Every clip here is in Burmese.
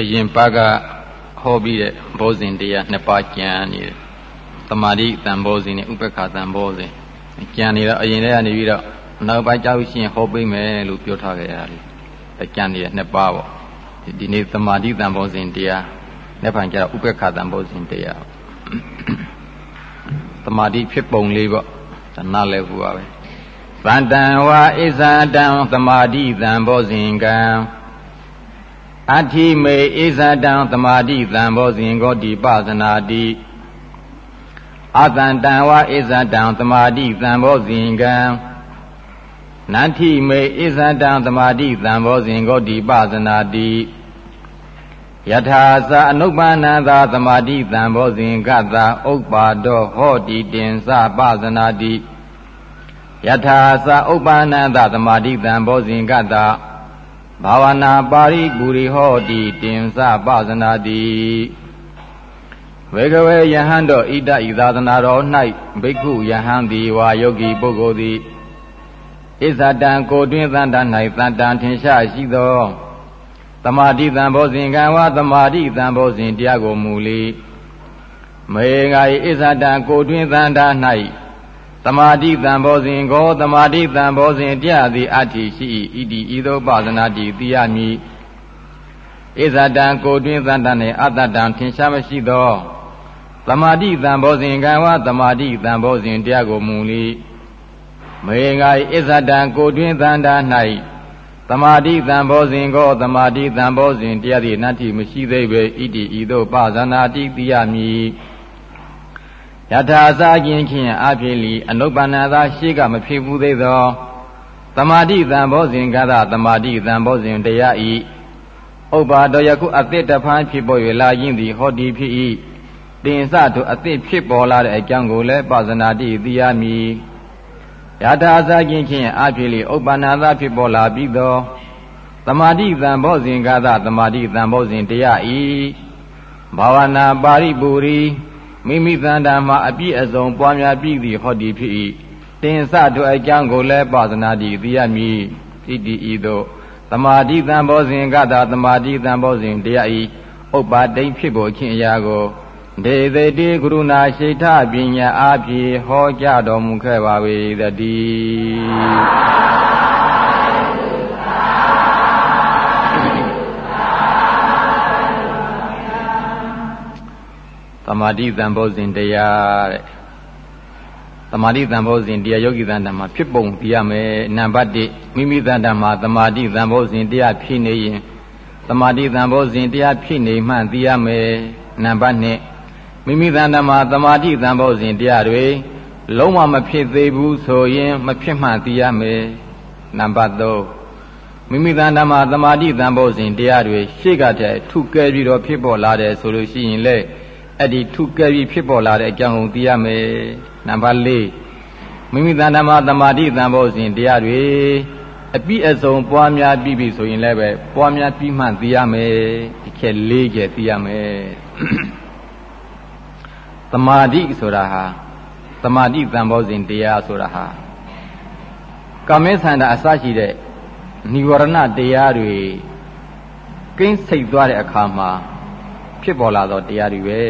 အရင်ပတ်ကဟောပြီးတဲ့ဘောဇင်တရားနှစ်ပါးကျန်နေတယ်တမာတိတန်ဘောဇင်နဲ့ဥပ္ပခာတန်ဘောဇင်ကျန်နေတော့အရင်တည်းကနေပြီးတော့နောက်ပိုင်းကြောက်ရှင်ဟောပေးမယ်လို့ပြောထားကြရတယ်ကျန်နေတဲ့နှစ်ပါးပေါ့ဒီနေ့တမာတိတန်ဘောဇင်တရားနှစ်ဖန်ကျတော့ဥပ္ပခာတန်ဘောဇင်တရားတမာတိဖြစ်ပုံလေးပေါ့ဒါနားလည်ဖို့ပါပဲဗန္တံဝါဣဇာတံသမာတိတံဘောဇင်ကံ အဋ္ဌိမေဣဇာတံသမာတိတံဘောဇင်ကောတိပသနာတိအတန္တံဝါဣဇာတံသမာတိတံဘောဇင်ကံနတ္ထိမေဣဇာတံသမာတိတံဘောဇင်ကောတိပသနာတိယထာသအနုပ္ပန္နသာသမာတိတံဘောဇင်ကတဥပ္ပါဒောဟောတိတင်္စပသနာတိယထာသဥပ္ပန္နသသမာတိတံဘောဇင်ကတ ဘာဝနာပါရိပူရိဟောတိတင်္စပသနာတိဝေကဝေယဟန်တော်ဣဒဤသာသနာတော်၌ဘိက္ခုယဟန်သည်ဝါယောဂီပုဂ္ဂိုလ်သည်ဣဇတံကိုတွင်သန္တာ၌တန်တန်ထင်ရှားရှိသောသမာဓိတံဘောဇင်ကံဝသမာဓိတံဘောဇင်တရားကိုမူလေမေငါ၏ဣဇတံကိုတွင်သန္တာ၌ သမာဓိတံဘောဇင်ကိုသမာဓိတံဘောဇင်တရားသည်အတ္တိရှိ၏ဣတိဤသို့ပါဇနာတိသိရမည်ဣဇတံကိုတွင်သန္တာနှင့်အတ္တတံထင်ရှားမရှိသောသမာဓိတံဘောဇင်ကံဝသမာဓိတံဘောဇင်တရားကိုမူလေမေငါ၏ဣဇတံကိုတွင်သန္တာ၌သမာဓိတံဘောဇင်ကိုသမာဓိတံဘောဇင်တရားသည်နတ္တိမရှိသေးပေဣတိဤသို့ပဇာနာတိတိယမည် ယထာစာခြင်းဖြင့်အဖြစ်လီအနုပ္ပန္နသာရှိကမဖြစ်ဘူးသေးသောသမာဓိတံဘောဇင်ကသသမာဓိတံဘောဇင်တရားဤဥပ္ပါတော်ယခုအသစ်တဖန်ဖြစ်ပေါ်၍လာရင်းသည်ဟောဒီဖြစ်၏တင်စတို့အသစ်ဖြစ်ပေါ်လာတဲ့အကြောင်းကိုလည်းပဇာနာတိသိရမည်ယထာစာခြင်းဖြင့်အဖြစ်လေဥပ္ပန္နာသာဖြစ်ပေါ်လာပြီးသောသမာဓိတံဘောဇင်ကာသသမာဓိတံဘောဇင်တရားဤဘာဝနာပါရိပူရိ မိမိတန်တာမှာအပြည့်အစုံပွားများပြီးသည်ဟောဒီဖြစ်၏တင်စတို့အကြောင်းကိုလည်းပါဇနာတိသိရမည်ဣတိဤသို့သမာဓိတံဘောဇင်ကသာသမာဓိတံဘောဇင်တရားဤဥပ္ပါတိန်ဖြစ်ပေါ်ခြင်းအရာကိုဒေသေတိကရုဏာရှိထပညာအဖြစ်ဟောကြားတော်မူခဲ့ပါ၏တည်း မာဓိတန်ဘောဇဉ်တရားတဲ့သမာဓိတန်ဘောဇဉ်တရားယောဂီတန်တမှာဖြစ်ပုံပြရမယ်နံပါတ်1မိမိတန်တမှာသမာဓိတန်ဘောဇဉ်တရားဖြစ်နေရင်သမာဓိတန်ဘောဇဉ်တရားဖြစ်နေမှသိရမယ်နံပါတ်2မိမိသဏ္ဍာန်မှာသမာဓိသံဘောဇဉ်တရားတွေလုံးဝမဖြစ်သေးဘူးဆိုရင်မဖြစ်မှသိရမယ်နံပါတ်3မိမိသဏ္ဍာန်မှာသမာဓိသံဘောဇဉ်တရားတွေရှေ့ကတည်းထုကဲပြီးတော့ဖြစ်ပေါ်လာတယ်ဆိုလို့ရှိရင်လေ အဲ့ဒီထုကဲပြီးဖြစ်ပေါ်လာတဲ့အကြောင်းကိုသိရမယ်နံပါတ်4မိမိသဏ္ဍာန်မှာသမာဓိသံဘောဇဉ်တရားတွေအပြည့်အစုံပွားများပြီးပြီဆိုရင်လည်းပဲပွားများပြီးမှသိရမယ်ဒီချက်၄ချက်သိရမယ်သမာဓိဆိုတာဟာသမာဓိသံဘောဇဉ်တရားဆိုတာဟာကာမေသန္တာအစရှိတဲ့និဝရဏတရားတွေကိန်းစိတ်သွားတဲ့အခါမှာ ဖြစ်ပေါ်လာသောတရားတွေပဲ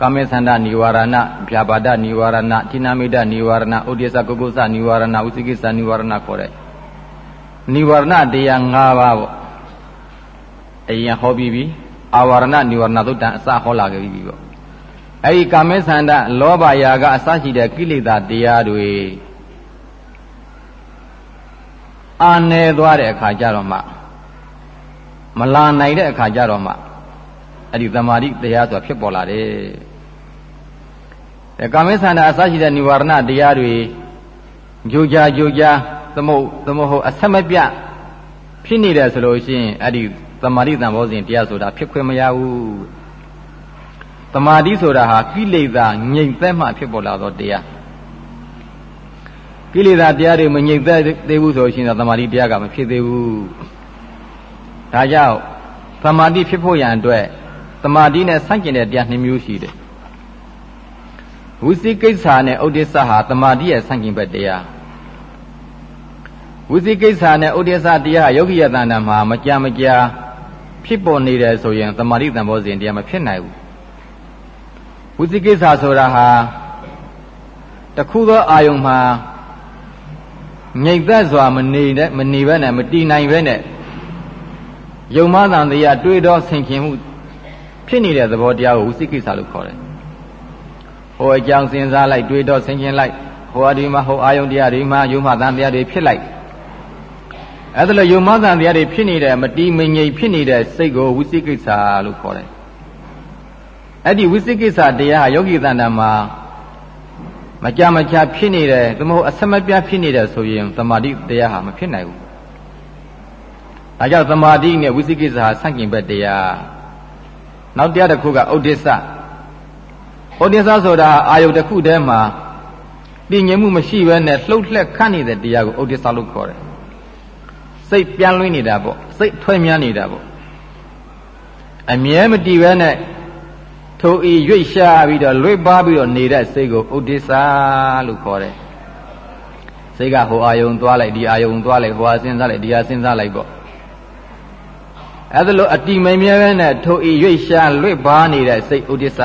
ကာမေသန္တာနိဝရဏဗျာပါဒနိဝရဏဌိနမိတနိဝရဏဥဒိစ္စကုကုသနိဝရဏဥသိကိစ္စနိဝရဏခေါ်တဲ့နိဝရဏတရား၅ပါးပေါ့အရင်ဟောပြီးပြီအာဝရဏနိဝရဏသုတ်တံအစဟောလာခဲ့ပြီပေါ့အဲဒီကာမေသန္တာလောဘရာကအစရှိတဲ့ကိလေသာတရားတွေအာနယ်သွားတဲ့အခါကျတော့မှ မလာနိုင်တဲ့အခါကျတော့မှအဲ့ဒီသမာဓိတရားဆိုတာဖြစ်ပေါ်လာတယ်။ကာမေသန္တာအစရှိတဲ့និဝရဏတရားတွေကြိုကြားကြိုကြားသမုတ်သမုတ်ဟုတ်အဆက်မပြတ်ဖြစ်နေတယ်ဆိုလို့ရှိရင်အဲ့ဒီသမာဓိတန်ဘောစဉ်တရားဆိုတာဖြစ်ခွင့်မရဘူးသမာဓိဆိုတာဟာကိလေသာငြိမ်သက်မှဖြစ်ပေါ်လာသောတရားကိလေသာတရားတွေမငြိမ်သက်သေးဘူးဆိုရှင်တော့သမာဓိတရားကမဖြစ်သေးဘူး ဒါကြောင့်သမာဓိဖြစ်ဖို့ရန်အတွက်သမာဓိနဲ့ဆန့်ကျင်တဲ့တရားနှစ်မျိုးရှိတယ်ဝိသိကိစ္စနဲ့ဥဒိစ္စဟာသမာဓိရဲ့ဆန့်ကျင်ဘက်တရားဝိသိကိစ္စနဲ့ဥဒိစ္စတရားယောဂိယတဏ္ဍာမှာမကြမကြာဖြစ်ပေါ်နေတယ်ဆိုရင်သမာဓိတန်ဖိုးစဉ်တရားမဖြစ်နိုင်ဘူးဝိသိကိစ္စဆိုတာဟာတခုသောအာယုံမှာငြိမ့်သက်စွာမနေတဲ့မနေဘဲနဲ့မတည်နိုင်ဘဲနဲ့ ယုံမသံတရားတွေးတော့ဆင်ခင်မှုဖြစ်နေတဲ့သဘောတရားကိုဝိသိကိစ္စလို့ခေါ်တယ်ဟိုအကြောင်းစဉ်းစားလိုက်တွေးတော့ဆင်ခင်လိုက်ဟိုအဒီမှာဟိုအာယုံတရားတွေမှာယုံမသံတရားတွေဖြစ်လိုက်အဲ့ဒါလို့ယုံမသံတရားတွေဖြစ်နေတဲ့မတီးမငြိမ်ဖြစ်နေတဲ့စိတ်ကိုဝိသိကိစ္စလို့ခေါ်တယ်အဲ့ဒီဝိသိကိစ္စတရားဟာယောဂီတဏ္ဍာမှာမကြမကြဖြစ်နေတယ်သမဟုတ်အစမပြဖြစ်နေတယ်ဆိုရင်သမာဓိတရားဟာမဖြစ်နိုင်ဘူး။ ဒါကြောင့်သမာဓိနဲ့ဝိသိကိစ္စဟာဆန့်ကျင်ဘက်တရားနောက်တရားတစ်ခုကဥဒိစ္စဥဒိစ္စဆိုတာအာယုတစ်ခုတည်းမှာတည်ငြိမ်မှုမရှိဘဲနဲ့လှုပ်လှက်ခတ်နေတဲ့တရားကိုဥဒိစ္စလို့ခေါ်တယ်။စိတ်ပြန်လွှင်းနေတာပေါ့စိတ်ထွက်မြန်းနေတာပေါ့အမြဲမတည်ဘဲနဲ့ထိုဤရွေ့ရှားပြီးတော့လွေ့ပါပြီးတော့နေတဲ့စိတ်ကိုဥဒိစ္စလို့ခေါ်တယ်စိတ်ကဟိုအာယုံသွားလိုက်ဒီအာယုံသွားလိုက်ဟိုဟာစဉ်းစားလိုက်ဒီဟာစဉ်းစားလိုက်ပေါ့ အဲ့ဒါလို့အတိမမြဲပဲနဲ့ထိုဤရွေ့ရှားလွေ့ပါနေတဲ့စိတ်ဥဒိစ္စ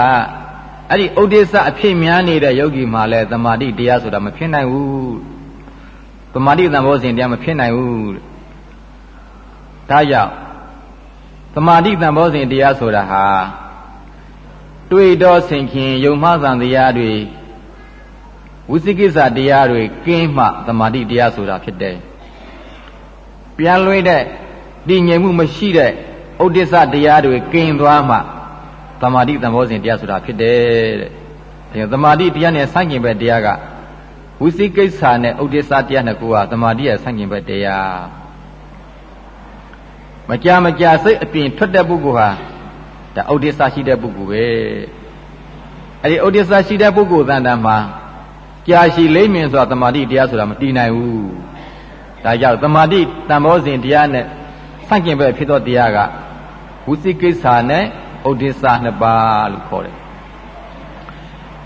အဲ့ဒီဥဒိစ္စအဖြစ်များနေတဲ့ယောဂီမှာလဲသမာဓိတရားဆိုတာမဖြစ်နိုင်ဘူးသမာဓိသံဘောစဉ်တရားမဖြစ်နိုင်ဘူးဒါကြောင့်သမာဓိသံဘောစဉ်တရားဆိုတာဟာတွေ့တော့ဆင်ခင်ယုံမှသံတရားတွေဝိသိကိစ္စတရားတွေကင်းမှသမာဓိတရားဆိုတာဖြစ်တယ်။ပြန်လွှဲတဲ့ တည်ငြိမ်မှုမရှိတဲ့ဥဒိစ္စတရားတွေကင်းသွားမှသမာဓိသံဘောစဉ်တရားဆိုတာဖြစ်တယ်တဲ့။ဒါသမာဓိတရားနဲ့ဆန့်ကျင်ဘက်တရားကဝိသိကိစ္စနဲ့ဥဒိစ္စတရားနှစ်ခုဟာသမာဓိရဲ့ဆန့်ကျင်ဘက်တရား။မကြမကြစိတ်အပြင်ထွက်တဲ့ပုဂ္ဂိုလ်ဟာဒါဥဒိစ္စရှိတဲ့ပုဂ္ဂိုလ်ပဲအဲ့ဒီဥဒိစ္စရှိတဲ့ပုဂ္ဂိုလ်သဏ္ဍာန်မှာကြာရှိလိမ့်မြင်ဆိုတာတမာတိတရားဆိုတာမတည်နိုင်ဘူးဒါကြောင့်တမာတိတံဘောစဉ်တရားနဲ့ ဆန့်ကျင်ဘက်ဖြစ်သောတရားကဝုစိကိစ္စနဲ့ဥဒိစ္စနှစ်ပါးလို့ခေါ်တယ်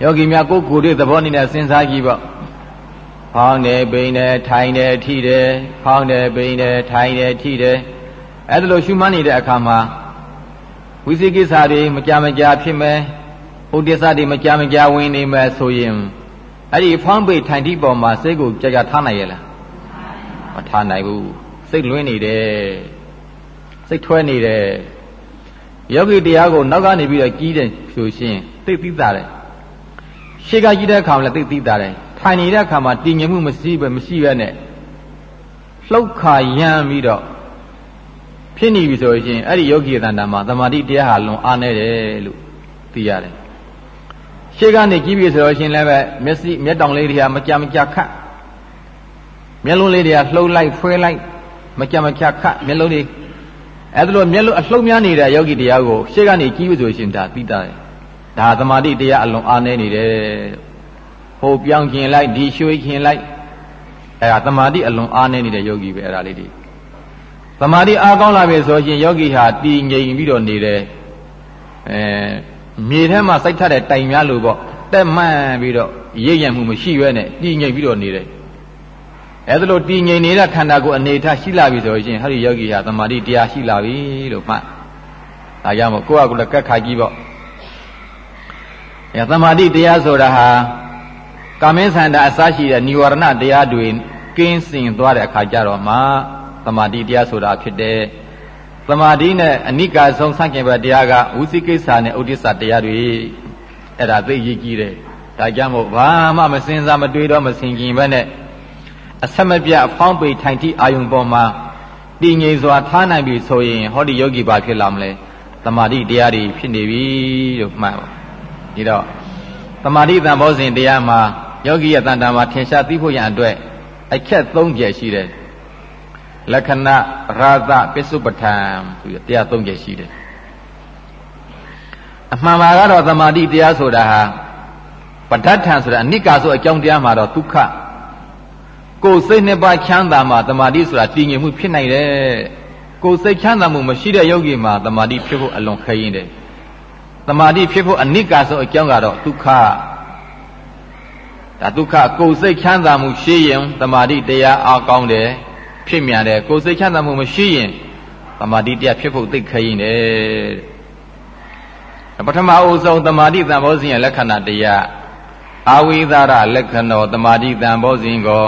ယောဂီများကိုယ်ကိုယ်တွေသဘောနဲ့စဉ်းစားကြည့်ပေါ့ဖောင်းတယ်ပိန်တယ်ထိုင်တယ်ထိတယ်ဖောင်းတယ်ပိန်တယ်ထိုင်တယ်ထိတယ်အဲ့ဒါလိုရှုမှတ်နေတဲ့အခါမှာဝိသိကိစ္စတွေမကြမကြာဖြစ်မယ်ဥဒိစ္စတွေမကြမကြာဝင်နေမယ်ဆိုရင်အဲ့ဒီဖောင်းပိတ်ထိုင်တိပေါ်မှာစိတ်ကိုကြာကြာထားနိုင်ရဲ့လားမထားနိုင်ဘူးစိတ်လွင်းနေတယ် စိတ်ထွဲနေတယ်ယောဂီတရားကိုနောက်ကနေပြီးတော့ကြီးတယ်ဆိုရှင်သိသိတာတယ်ရှေ့ကကြီးတဲ့အခါမှာလည်းသိသိတာတယ်ထိုင်နေတဲ့အခါမှာတည်ငြိမ်မှုမရှိပဲမရှိပဲနဲ့လှုပ်ခါရမ်းပြီးတော့ဖြစ်နေပြီဆိုရင်အဲ့ဒီယောဂီတဏ္ဍာမှာသမာဓိတရားဟာလွန်အားနေတယ်လို့သိရတယ်ရှေ့ကနေကြည့်ပြီဆိုတော့ရှင်လည်းပဲမျက်စိမျက်တောင်လေးတွေကမကြမကြခတ်မျက်လုံးလေးတွေကလှုပ်လိုက်ဖွေးလိုက်မကြမကြခတ်မျက်လုံးတွေ အဲ့ဒါလိုမျက်လုံးအလှုပ်များနေတဲ့ယောဂီတရားကိုရှေ့ကနေကြည့်ပြီဆိုရှင်ဒါသိတာဒါသမာဓိတရားအလွန်အားနေနေတယ်ဟိုပြောင်းခြင်းလိုက်ဒီရွှေ့ခြင်းလိုက်အဲ့ဒါသမာဓိအလွန်အားနေနေတဲ့ယောဂီပဲအဲ့ဒါလေးတွေသမာဓိအားကောင်းလာပြီဆိုရင်ယောဂီဟာတည်ငြိမ်ပြီးတော့နေတယ်အဲမြေထဲမှာစိုက်ထတဲ့တိုင်များလို့ပေါ့တက်မှန်ပြီးတော့ရိပ်ရံမှုမရှိရဲနဲ့တည်ငြိမ်ပြီးတော့နေတယ် အဲဒါလို့တည်ငြိမ်နေတဲ့ခန္ဓာကိုယ်အနေထားရှိလာပြီဆိုရင်ဟာဒီယောဂီဟာသမာဓိတရားရှိလာပြီလို့မှတ်ဒါကြောင့်မို့ကိုယ့်အကူလည်းကက်ခါကြည့်ပေါ့အဲသမာဓိတရားဆိုတာဟာကာမင်းဆန္ဒအစရှိတဲ့និဝရဏတရားတွေကင်းစင်သွားတဲ့အခါကျတော့မှသမာဓိတရားဆိုတာဖြစ်တယ်သမာဓိနဲ့အနိကာဆုံးဆန့်ကျင်ဘက်တရားကဝိသိကိစ္စနဲ့ဥဒိစ္စတရားတွေအဲ့ဒါသိရေးကြည့်တယ်ဒါကြောင့်မို့ဘာမှမစင်စားမတွေးတော့မစင်ကြင်ပဲနဲ့ အဆက်မပြတ်အဖောင်းပိထိုင်တိအာယုံပေါ်မှာတည်ငြိမ်စွာထားနိုင်ပြီဆိုရင်ဟောဒီယောဂီဘာဖြစ်လာမလဲသမာဓိတရားတွေဖြစ်နေပြီလို့မှတ်ပါဒီတော့သမာဓိတန်ဘောစဉ်တရားမှာယောဂီရဲ့တန်တာမှာထင်ရှားသိဖို့ရန်အတွက်အခက်၃ကျရှိတယ်လက္ခဏရာသပစ္စုပ္ပထံဆိုရတရား၃ချက်ရှိတယ်အမှန်ပါကတော့သမာဓိတရားဆိုတာဟာပဋ္ဌထံဆိုတာအနိကာဆိုအကြောင်းတရားမှာတော့ဒုက္ခ ကိုယ်စိတ်နှစ်ပါးချမ်းသာမှသမာဓိဆိုတာတည်ငြိမ်မှုဖြစ်နိုင်တယ်ကိုယ်စိတ်ချမ်းသာမှုမရှိတဲ့ယောဂီမှာသမာဓိဖြစ်ဖို့အလွန်ခဲရင်တယ်သမာဓိဖြစ်ဖို့အနိကာဆိုအကြောင်းကတော့ဒုက္ခဒါဒုက္ခကိုယ်စိတ်ချမ်းသာမှုရှိရင်သမာဓိတရားအားကောင်းတယ်ဖြစ်မြန်တယ်ကိုယ်စိတ်ချမ်းသာမှုမရှိရင်သမာဓိတရားဖြစ်ဖို့သိခရင်တယ်ပထမအဦးဆုံးသမာဓိသံဘောဇဉ်ရဲ့လက္ခဏာတရားအာဝိသရလက္ခဏောသမာဓိသံဘောဇဉ်ကို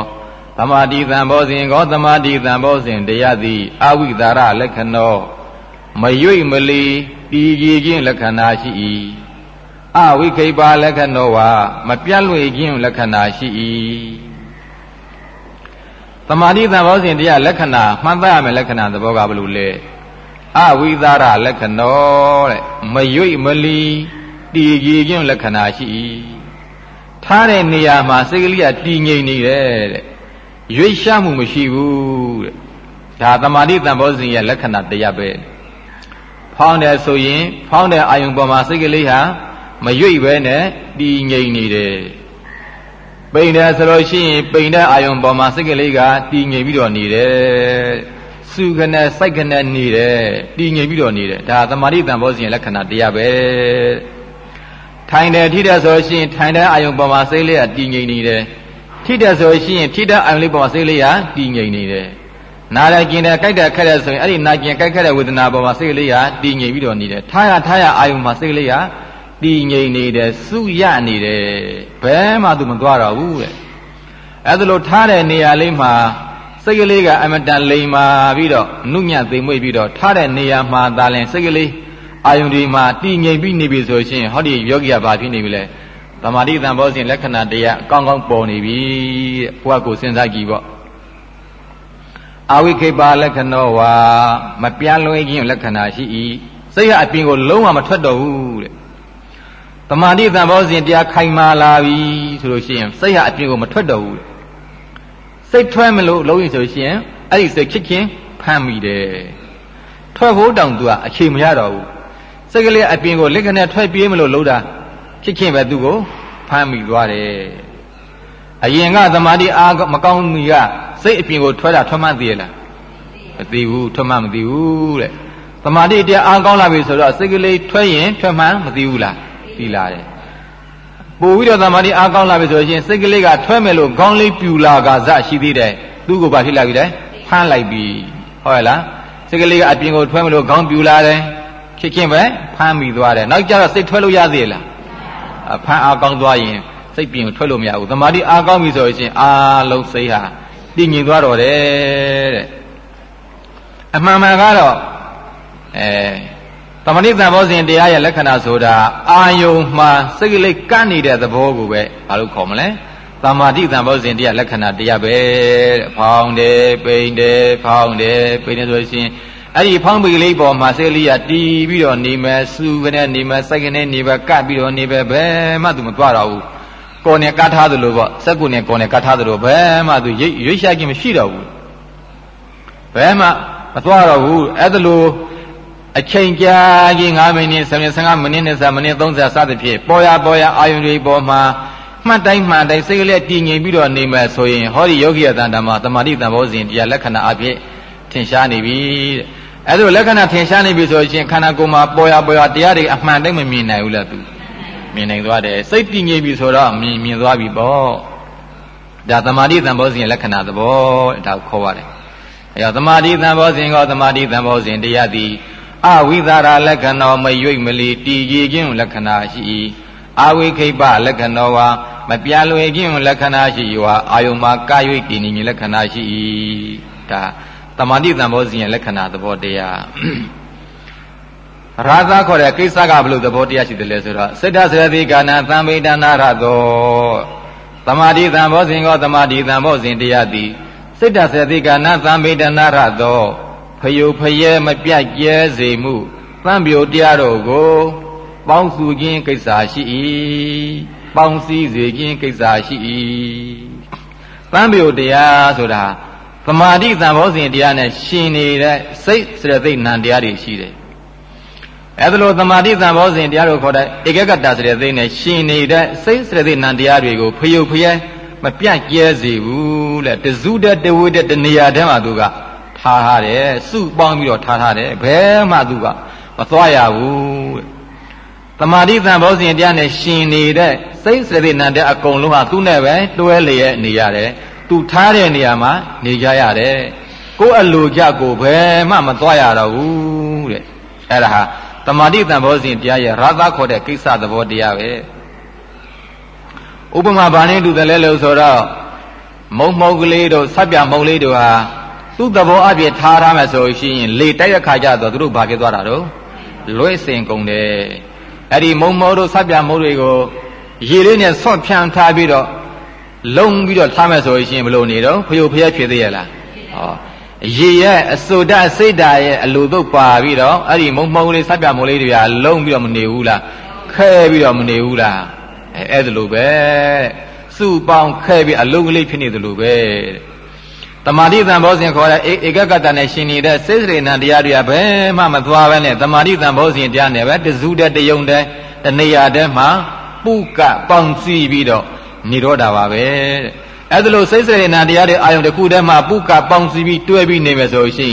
သမာဓိသံဘောဇဉ်ကိုသမာဓိသံဘောဇဉ်တရားသည်အာဝိသရလက္ခဏောမရွိမလီတည်ကြည်ခြင်းလက္ခဏာရှိ၏အဝိခိပါလက္ခဏောဝါမပြတ်လွေခြင်းလက္ခဏာရှိ၏သမာဓိသံဘောစဉ်တရားလက္ခဏာမှတ်သားရမယ်လက္ခဏာသဘောကဘလို့လဲအဝိသရလက္ခဏောတဲ့မရွိမလီတည်ကြည်ခြင်းလက္ခဏာရှိထားတဲ့နေရာမှာစိတ်ကလေးကတည်ငြိမ်နေတယ်တဲ့ ရွေ့ရှားမှုမရှိဘူးတဲ့ဒါသမာဓိသံဘောစဉ်ရဲ့လက္ခဏာတရားပဲဖောင်းတယ်ဆိုရင် ဖောင်းတဲ့အာယုံပေါ်မှာစိတ်ကလေးဟာမရွိပဲနဲ့တည်ငြိမ်နေတယ်ပိန်တယ်ဆိုလို့ရှိရင်ပိန်တဲ့အာယုံပေါ်မှာစိတ်ကလေးကတည်ငြိမ်ပြီးတော့နေတယ်စုခနဲ့စိုက်ခနဲ့နေတယ်တည်ငြိမ်ပြီးတော့နေတယ်ဒါသမာဓိတန်ဘောဇဉ်လက္ခဏာတရားပဲထိုင်တယ်ထိတယ်ဆိုလို့ရှိရင်ထိုင်တဲ့အာယုံပေါ်မှာစိတ်လေးကတည်ငြိမ်နေတယ် ထိတယ်ဆိုလို့ရှိရင်ထိတဲ့အာယုံလေးပေါ်မှာစိတ်လေးကတည်ငြိမ်နေတယ်နာရကျင်တယ်ကြိုက်တယ်ခက်တယ်ဆိုရင်အဲ့ဒီနာကျင်ကြိုက်ခက်တဲ့ဝေဒနာပေါ်မှာစိတ်လေးကတည်ငြိမ်ပြီးတော့နေတယ်ထားရထားရအာယုံမှာစိတ်လေးကတည်ငြိမ်နေတယ်စုရနေတယ်ဘယ်မှသူမသွားတော့ဘူးတဲ့အဲ့ဒါလို့ထားတဲ့နေရာလေးမှာစိတ်ကလေးကအမတန်လိမ်မာပြီးတော့နုညံ့သိမ်မွေ့ပြီးတော့ထားတဲ့နေရာမှာသာလင်စိတ်ကလေးအာယုန်ဒီမှာတည်ငြိမ်ပြီးနေပြီဆိုရှင်ဟောဒီယောဂီကဘာဖြစ်နေပြီလဲ သမာဓိသံဘောစဉ်လက္ခဏာတရားအကောင်းကောင်းပေါ်နေပြီတဲ့ဘုရားကိုစဉ်းစားကြည့်ပေါ့အဝိခိပါလက္ခဏောဝါမပြားလွှဲခြင်းလက္ခဏာရှိ၏စိတ်ဟာအပြင်ကိုလုံးဝမထွက်တော့ဘူးတဲ့တမာတိသံဘောစဉ်တရားခိုင်မာလာပြီဆိုလို့ရှိရင်စိတ်ဟာအပြင်ကိုမထွက်တော့ဘူးစိတ်ထွက်မလို့လုံးရင်ဆိုရှင်အဲ့ဒီစိတ်ချစ်ချင်းဖမ်းမိတယ်ထွက်ဖို့တောင်သူကအချိန်မရတော့ဘူးစိတ်ကလေးအပြင်ကိုလက်ကနေထွက်ပြေးမလို့လုံးတာ ချစ်ချင်းပဲသူ့ကိုဖမ်းမိသွားတယ်အရင်ကသမာဓိအားမကောင်းမီကစိတ်အပြင်ကိုထွက်တာထွက်မှသိရလားမသိဘူးထွက်မှမသိဘူးတဲ့သမာဓိတရားအားကောင်းလာပြီဆိုတော့စိတ်ကလေးထွက်ရင်ထွက်မှမသိဘူးလားသိလာတယ်ပို့ပြီးတော့သမာဓိအားကောင်းလာပြီဆိုရင်စိတ်ကလေးကထွဲမယ်လို့ခေါင်းလေးပြူလာကစရှိသေးတယ်သူ့ကိုဘာဖြစ်လာပြီလဲဖမ်းလိုက်ပြီဟုတ်ရဲ့လားစိတ်ကလေးကအပြင်ကိုထွဲမယ်လို့ခေါင်းပြူလာတယ်ခစ်ခင်ပဲဖမ်းမိသွားတယ်နောက်ကျတော့စိတ်ထွဲလို့ရသေးလား ဖမ်းအားကောင်းသွားရင်စိတ်ပြင်ကိုထွဲလို့မရဘူးသမာဓိအားကောင်းပြီဆိုရင်အားလုံးစိတ်ဟာတည်ငြိမ်သွားတော့တယ်တဲ့အမှန်မှန်ကတော့အဲမဏိတံဘောဇဉ်တရားရဲ့လက္ခဏာဆိုတာအာယုံမှာစိတ်ကလေးကန့်နေတဲ့သဘောကိုပဲဘာလို့ခေါ်မလဲသမာဓိတံဘောဇဉ်တရားလက္ခဏာတရားပဲတဲ့ဖောင်းတယ်ပိန်တယ်ဖောင်းတယ်ပိန်တယ်ဆိုရှင် အဲ့ဒီဖောင်းပိကလေးပေါ်မှာစိတ်ကလေးကတီးပြီးတော့နေမယ်စူကနေနေမယ်စိုက်ကနေနေပဲကပ်ပြီးတော့နေပဲဘယ်မှသူမသွားတော့ဘူးကိုယ်နဲ့ကတ်ထားသလိုပေါ့စက်ကူနဲ့ကိုယ်နဲ့ကတ်ထားသလိုဘယ်မှသူရိပ်ရွေးရှားခြင်းမရှိတော့ဘူးဘယ်မှမသွားတော့ဘူးအဲ့ဒါလိုအချိန်ကြာကြီး9မိနစ်10မိနစ်15မိနစ်20မိနစ်30စသဖြင့်ပေါ်ရပေါ်ရအာယုန်တွေပေါ်မှာမှတ်တိုင်းမှန်တိုင်းစိတ်ကလေးတည်ငြိမ်ပြီးတော့နေမယ်ဆိုရင်ဟောဒီယောဂီယတန်တမှာတမာတိတန်ဘောဇဉ်တရားလက္ခဏာအဖြစ်ထင်ရှားနေပြီတဲ့ အဲဒါလက္ခဏာထင်ရှားနေပြီဆိုရင်ခန္ဓာကိုယ်မှာပေါ်ရပေါ်ရတရားတွေအမှန်တိုင်းမမြင်နိုင်ဘူးလားသူမြင်နိုင်သွားတယ်စိတ်တည်ငြိမ်ပြီဆိုတော့မြင်မြင်သွားပြီပေါ့ဒါတမာတိတန်ဘောဇဉ်လက္ခဏာသဘောဒါကိုခေါ်ရတယ်အဲတော့တမာတိတန်ဘောဇဉ်ကောတမာတိတန်ဘောဇဉ်တရားသည်အဝိသရာလက္ခဏောမရွိ့မလီတည်ကြည်ခြင်းလက္ခဏာရှိ၏အဝိခိပလက္ခဏောဝါမပြလွယ်ခြင်းလက္ခဏာရှိဝါအာယုံမှာကာယွိတည်နေခြင်းလက္ခဏာရှိ၏ဒါ တမာတိတံဘောဇဉ်ရဲ့လက္ခဏာသဘောတရားရာဇခေါ်တဲ့ကိစ္စကဘလို့သဘောတရားရှိတယ်လဲဆိုတော့စိတ္တစရတိကာဏသံဗေဒနာရသောတမာတိတံဘောဇဉ်ကောတမာတိတံဘောဇဉ်တရားသည်စိတ္တစရတိကာဏသံဗေဒနာရသောဖယုဖယဲမပြတ်ကျဲစေမှုသံပြိုတရားတော်ကို ပေါင်းစုခြင်းကိစ္စရှိ၏ပေါင်းစည်းစေခြင်းကိစ္စရှိ၏သံပြိုတရားဆိုတာ သမာဓိသံဘောဇဉ်တရားနဲ့ရှင်နေတဲ့စိတ်စရသိဏ္တရားတွေရှိတယ်အဲဒါလိုသမာဓိသံဘောဇဉ်တရားတို့ခေါ်တဲ့ဧကကတစရသိနဲ့ရှင်နေတဲ့စိတ်စရသိဏ္တရားတွေကိုဖယုဖယဲမပြတ်ကျဲစေဘူးလေတစုတတဝိတတနေရာတည်းမှာသူကထားထားတယ်စုပေါင်းပြီးတော့ထားထားတယ်ဘယ်မှသူကမသွားရဘူးတမာတိသံဘောဇဉ်တရားနဲ့ရှင်နေတဲ့စိတ်စေတနာတဲ့အကုန်လုံးဟာသူ့နဲ့ပဲတွဲလျက်နေရတယ် သူထားတဲ့နေရာမှာနေကြရတယ်ကိုယ်အလိုကြကိုဘယ်မှမသွားရတော့ဘူးတဲ့အဲ့ဒါဟာတမာတိတန်ဘောစဉ်တရားရဲ့ရာသခေါ်တဲ့ကိစ္စသဘောတရားပဲဥပမာဘာနဲ့တူတယ်လဲလို့ဆိုတော့မုံမုံကလေးတို့ဆက်ပြမုံလေးတို့ဟာသူ့သဘောအပြည့်ထားထားမယ်ဆိုရှင်လေတိုက်ရခါကြတော့သူတို့ဘာဖြစ်သွားတာတော့လွဲ့စင်ကုန်တယ်အဲ့ဒီမုံမောတို့ဆက်ပြမုံတွေကိုရေလေးနဲ့ဆွန့်ဖြန့်ထားပြီးတော့ လုံပြီးတော့ထားမယ်ဆိုရှင်ဘယ်လိုနေတော့ဖယုတ်ဖျက်ဖြစ်သေးရဲ့လားဟောရေရဲ့အစုဒစိတ်ဓာရဲ့အလိုတို့ပါပြီးတော့အဲ့ဒီမုံမုံလေးဆက်ပြမုံလေးတွေကလုံပြီးတော့မနေဘူးလားခဲပြီးတော့မနေဘူးလားအဲအဲ့ဒါလိုပဲစုပေါင်းခဲပြီးအလုံးကလေးဖြစ်နေတယ်လို့ပဲတမာတိသံဘောဇဉ်ခေါ်တဲ့ဧကကတနဲ့ရှင်နေတဲ့စိတ်စေနံတရားတွေကဘယ်မှမသွားပဲနဲ့တမာတိသံဘောဇဉ်တရားနဲ့ပဲတစုတဲ့တယုံတဲ့တနေရာတည်းမှာပုကပေါင်းစည်းပြီးတော့ និရောဓပါပဲတဲ့အဲ့ဒါလို့စိတ်စေနံတရားတွေအာယုံတစ်ခုတည်းမှာပုကပေါင်းစည်းပြီးတွဲပြီးနေမယ်ဆိုရှင်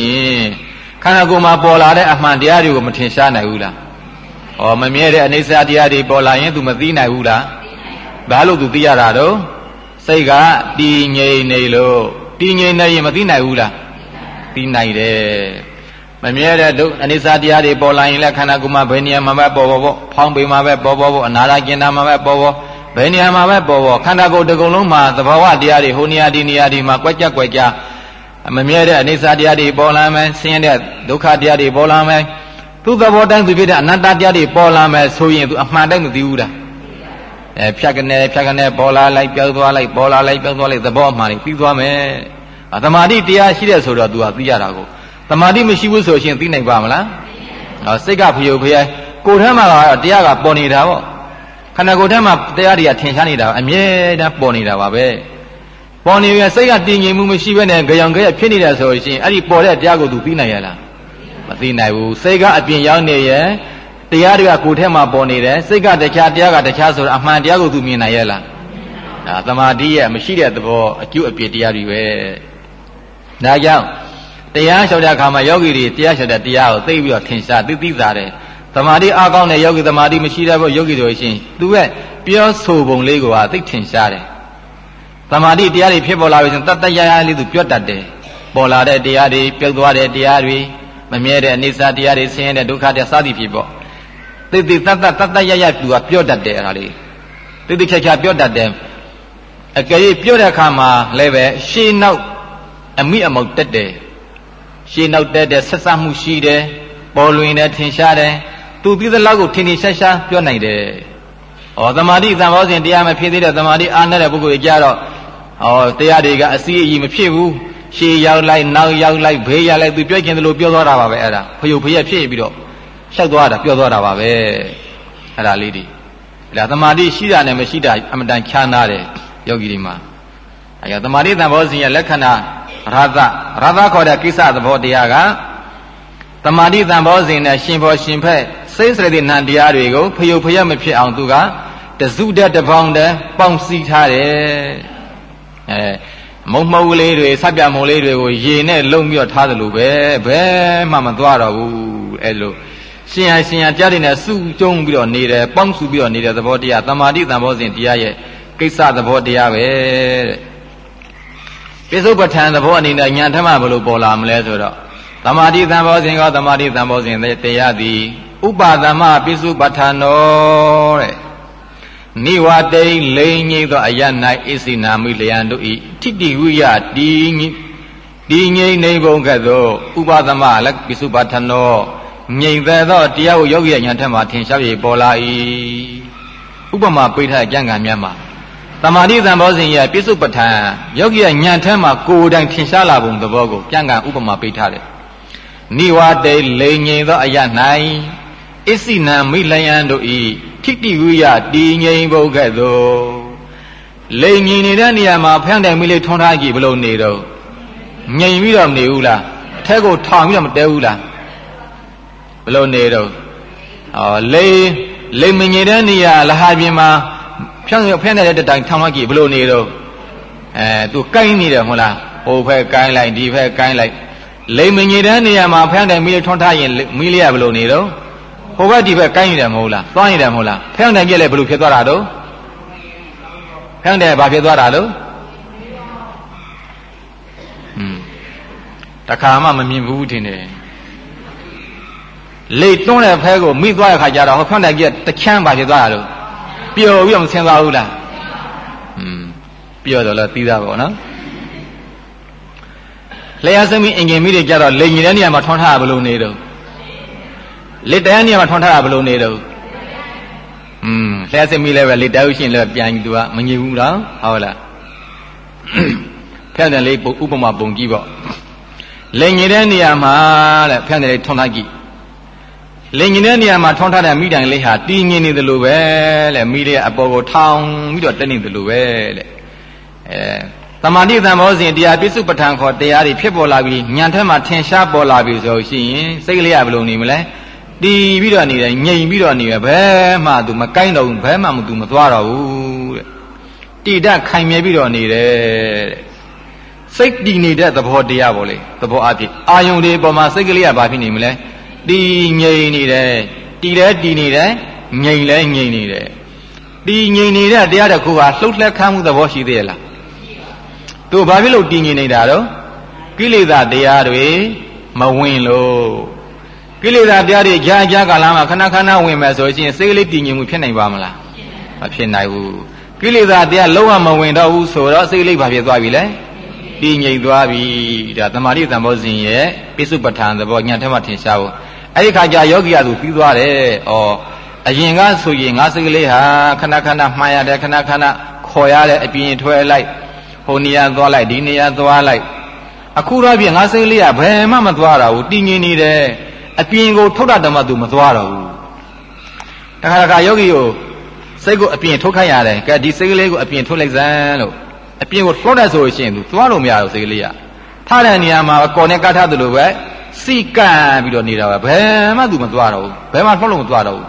ခန္ဓာကိုယ်မှာပေါ်လာတဲ့အမှန်တရားတွေကိုမထင်ရှားနိုင်ဘူးလား။ဩမမြဲတဲ့အနိစ္စတရားတွေပေါ်လာရင် तू မသိနိုင်ဘူးလား။ဘာလို့ तू သိရတာတော့စိတ်ကတည်ငြိမ်နေလို့တည်ငြိမ်နေရင်မသိနိုင်ဘူးလား။သိနိုင်တယ်။မမြဲတဲ့ဒုအနိစ္စတရားတွေပေါ်လာရင်လည်းခန္ဓာကိုယ်မှာဘယ်နေရာမှာပဲပေါ်ပေါ်ပေါ့ဖောင်းပေမှာပဲပေါ်ပေါ်ပေါ့အနာရကျင်တာမှာပဲပေါ်ပေါ် ဘယ်နေရာမှာပဲပေါ်ပေါ်ခန္ဓာကိုယ်တစ်ကုံလုံးမှာသဘာဝတရားတွေဟိုနေရာဒီနေရာဒီမှာကွက်ကြက်ကွက်ကြမမြဲတဲ့အနိစ္စတရားတွေပေါ်လာမယ်ဆင်းရဲတဲ့ဒုက္ခတရားတွေပေါ်လာမယ်သူ့သဘောတိုင်းသူဖြစ်တဲ့အနတ္တတရားတွေပေါ်လာမယ်ဆိုရင်သူအမှန်တိုင်းမသိဘူးလားအဲဖြတ်ကနေဖြတ်ကနေပေါ်လာလိုက်ပြောက်သွားလိုက်ပေါ်လာလိုက်ပြောက်သွားလိုက်သဘောအမှန်တွေပြီးသွားမယ်အသမာဓိတရားရှိတဲ့ဆိုတော့ तू ကသိရတာကိုသမာဓိမရှိဘူးဆိုရှင်သိနိုင်ပါမလားဟောစိတ်ကဖျော်ဖျဲကိုယ်ထဲမှာကတော့တရားကပေါ်နေတာပေါ့ ခန္ဓာကိုယ်ထဲမှာတရားတွေကထင်ရှားနေတာအမြဲတမ်းပေါ်နေတာပါပဲပေါ်နေရင်စိတ်ကတည်ငြိမ်မှုမရှိဘဲနဲ့ကြောင်ကြရဖြစ်နေတယ်ဆိုရင်အဲ့ဒီပေါ်တဲ့တရားကိုသူသိနိုင်ရလားမသိနိုင်ဘူးစိတ်ကအပြင်ရောက်နေရဲ့တရားတွေကကိုယ်ထဲမှာပေါ်နေတယ်စိတ်ကတခြားတရားကတခြားဆိုတော့အမှန်တရားကိုသူမြင်နိုင်ရဲ့လားဒါသမာဓိရဲ့မရှိတဲ့သဘောအကျုပ်အပြစ်တရားတွေပဲဒါကြောင့်တရားလျှောက်တဲ့အခါမှာယောဂီတွေတရားလျှောက်တဲ့တရားကိုသိပြီးတော့ထင်ရှားသိသိသာတယ် သမာဓိအားကောင်းတဲ့ယောဂီသမာဓိမရှိတဲ့ဘုယောဂီတို့ရှင်သူရဲ့ပြောဆိုပုံလေးကိုဟာသိထင်ရှားတယ်သမာဓိတရားတွေဖြစ်ပေါ်လာပြီဆိုရင်တတ်တရရလေးသူပြောတတ်တယ်ပေါ်လာတဲ့တရားတွေပြုတ်သွားတဲ့တရားတွေမမြဲတဲ့အနိစ္စတရားတွေဆင်းရဲတဲ့ဒုက္ခတရားစသည်ဖြစ်ပေါ့သိသိတတ်တတ်တတ်တရရသူကပြောတတ်တယ်အဲ့ဒါလေးသိသိချာချာပြောတတ်တယ်အကယ်၍ပြောတဲ့အခါမှာလည်းပဲရှေးနောက်အမိအမောက်တက်တယ်ရှေးနောက်တက်တဲ့ဆက်စပ်မှုရှိတယ်ပေါ်လွင်တယ်ထင်ရှားတယ် သူပြီးသလောက်ကိုထင်ထင်ရှားရှားပြောနိုင်တယ်။ဩသမာဓိသံဃောစဉ်တရားမဖြစ်သေးတဲ့သမာဓိအားနေတဲ့ပုဂ္ဂိုလ်ကြတော့ဩတရားတွေကအစည်းအကြီးမဖြစ်ဘူး။ရှေးရောက်လိုက်နောက်ရောက်လိုက်ဘေးရလိုက်သူပြောချင်တယ်လို့ပြောသွားတာပါပဲအဲ့ဒါဖယုတ်ဖယက်ဖြစ်ပြီးတော့ရှောက်သွားတာပြောသွားတာပါပဲအဲ့ဒါလေးဒီအဲ့ဒါသမာဓိရှိတာနဲ့မရှိတာအမတန်ခြားနာတယ်ယောဂီတွေမှာအဲ့ဒါသမာဓိသံဃောစဉ်ရဲ့လက္ခဏာရသရသခေါ်တဲ့ကိစ္စသဘောတရားကတမာတိတံဘောဇဉ်နဲ့ရှင်ဖော်ရှင်ဖက် စိတ်စရတိနံတရားတွေကိုဖယုတ်ဖယက်မဖြစ်အောင်သူကတစုတဲ့တပေါင်းတဲ့ပေါင်းစည်းထားတယ်အဲမုံမှုလေးတွေစပြမုံလေးတွေကိုရေနဲ့လုံပြီးတော့ထားသလိုပဲဘယ်မှမသွားတော့ဘူးအဲလိုရှင်ရရှင်ရကြားတွေနဲ့စုကျုံပြီးတော့နေတယ်ပေါင်းစုပြီးတော့နေတဲ့သဘောတရားတမာတိတံဘောဇဉ်တရားရဲ့ကိစ္စသဘောတရားပဲတဲ့ပိစုပ္ပထံသဘောအနေနဲ့ညာထမဘယ်လိုပေါ်လာမလဲဆိုတော့သမာဓိသံဘောစဉ်ကောသမာဓိသံဘောစဉ်တရားသည် ဥပါဒမပိစုပဋ္ဌာနောတဲ့နိဝတိလိန်ငိသောအယ၌ဣစိနာမိလျံတို့ဤထိတိဝိယတီဒီငိမ့်နေဘုံကဲ့သို့ဥပါဒမလည်းပိစုပဋ္ဌာနောငြိမ်သက်သောတရားကိုယောဂီညာထက်မှထင်ရှားပြေပေါ်လာ၏ဥပမာပိဋကကျမ်းဂန်များမှာသမာဓိသံဘောစဉ်ရဲ့ပိစုပဋ္ဌာန်ယောဂီညာထက်မှကိုယ်တိုင်ထင်ရှားလာပုံသဘောကိုကျမ်းဂန်ဥပမာပိဋထားတယ်နိဝတေလိန်ငိမ်သောအရ၌ အစ္စိနံမိလယံတို့ဤထိတိဝိယတည်ငြိမ်ဖို့ကဲ့သို့လိန်ငိမ်နေတဲ့နေရာမှာဖျန့်တိုင်မိလေးထွန်းထားကြည့်ဘလို့နေတော့ငြိမ်ပြီးတော့မနေဘူးလားအထက်ကိုထောင်ပြီးတော့မတဲဘူးလားဘလို့နေတော့ဟောလိန်လိန်မငြိမ်တဲ့နေရာလဟာပြင်မှာဖျန့်ဖျန့်တဲ့တိုင်ထောင်ထားကြည့်ဘလို့နေတော့အဲသူကိုင်းနေတယ်ဟုတ်လားဟိုဘက်ကိုင်းလိုက်ဒီဘက်ကိုင်းလိုက်လိမ်မငြိတဲ့နေရာမှာဖျောင်းတယ်မီးလေးထွန်းထားရင်မီးလေးကဘယ်လိုနေတော့ ဟိုဘက်ဒီဘက်ကိုင်းရတယ်မဟုတ်လားသွားရတယ်မဟုတ်လားဖျောင်းတယ်ပြက်လဲဘယ်လိုဖြစ်သွားတာတော့ဖျောင်းတယ်ဘာဖြစ်သွားတာလို့อืม တခါမှမမြင်ဘူးထင်တယ်လေတွန်းတဲ့ဖဲကိုမိသွားတဲ့ခါကျတော့ဟောဖျောင်းတိုက်ကြီးတချမ်းပါဖြစ်သွားတာလို့ပျော်ပြီးတော့မဆင်းသွားဘူးလားอืมပျော်တော့လဲသိတာပေါ့နော်လျှာစမိအင်ဂျင်မိတွေကြတော့လိန်ကြီးတဲ့နေရာမှာထွန်းထားတာဘယ်လိုနေတော့ လက်တရားနေရာမှာထွန်းထားတာဘယ်လိုနေတော့อืมလျှာစမိလည်းပဲလက်တရားရှင်လည်းပြန်သူကမငြိဘူးလားဟုတ်လားဖျက်တယ်လေးဥပမာပုံကြည့်ပေါ့လိန်ကြီးတဲ့နေရာမှာတဲ့ဖျက်တယ်လေးထွန်းထားကြည့်လင်ញင်တဲ့နေရာမှာထောင်းထားတဲ့မိတိုင်လေးဟာတည်ငြိမ်နေတယ်လို့ပဲတဲ့မိလေးကအပေါ်ကိုထောင်းပြီးတော့တက်နေတယ်လို့ပဲတဲ့အဲသမာဓိသံဘောစဉ်တရားပိစုပဋ္ဌာန်ခေါ်တရားတွေဖြစ်ပေါ်လာပြီးညံထက်မှာထင်ရှားပေါ်လာပြီဆိုရှိရင်စိတ်ကလေးကဘယ်လိုနေမလဲ တည်ပြီးတော့နေတယ်ငြိမ်ပြီးတော့နေတယ်ဘယ်မှသူမကိုင်းတော့ဘူးဘယ်မှမသူမသွားတော့ဘူးတဲ့တိဒခိုင်မြဲပြီးတော့နေတယ်တဲ့စိတ်တည်နေတဲ့သဘောတရားပေါ့လေသဘောအဖြစ်အာယုန်တွေပေါ်မှာစိတ်ကလေးကဘာဖြစ်နေမလဲတည်ငြိမ်နေတယ်တည်လဲတည်နေတယ်ငြိမ်လဲငြိမ်နေတယ်တည်ငြိမ်နေတဲ့တရားတစ်ခုဟာလှုပ်လှက်ခမ်းမှုသဘောရှိသေးရဲ့လားသူဘာဖြစ်လို့တည်ငြိမ်နေတာတော့ကိလေသာတရားတွေမဝင်လို့ ကိလေသာတရားတွေကြာကြာကာလမှာခဏခဏဝင်မယ်ဆိုရင်စိတ်ကလေးတည်ငြိမ်မှုဖြစ်နိုင်ပါမလားမဖြစ်နိုင်ဘူးကိလေသာတရားလုံးဝမဝင်တော့ဘူးဆိုတော့စိတ်ကလေးဘာဖြစ်သွားပြီလဲတည်ငြိမ်သွားပြီဒါသမာဓိသံဘောဇဉ်ရဲ့ပိစုပဋ္ဌာန်သဘောညံထက်မှထင်ရှားဖို့အဲ့ဒီခါကျယောဂီရသူပြီးသွားတယ်ဩအရင်ကဆိုရင်ငါစိတ်ကလေးဟာခဏခဏမှားရတယ်ခဏခဏခေါ်ရတဲ့အပြင်ထွဲလိုက်ဟိုနေရာသွားလိုက်ဒီနေရာသွားလိုက်အခုတော့ပြင်ငါစိတ်ကလေးကဘယ်မှမသွားတော့ဘူးတည်ငြိမ်နေတယ် အပြင်ကိုထုတ်တာတမသူမသွားတော့ဘူးတခါတခါယောဂီကိုစိတ်ကိုအပြင်ထုတ်ခိုင်းရတယ်ကဲဒီစိတ်ကလေးကိုအပြင်ထုတ်လိုက်စမ်းလို့အပြင်ကိုထုတ်တယ်ဆိုရင်သူသွားလို့မရဘူးစိတ်ကလေးကထားတဲ့နေရာမှာကော်နဲ့ကတ်ထားသလိုပဲစိကံပြီးတော့နေတာပဲဘယ်မှသူမသွားတော့ဘူးဘယ်မှထွက်လို့မသွားတော့ဘူး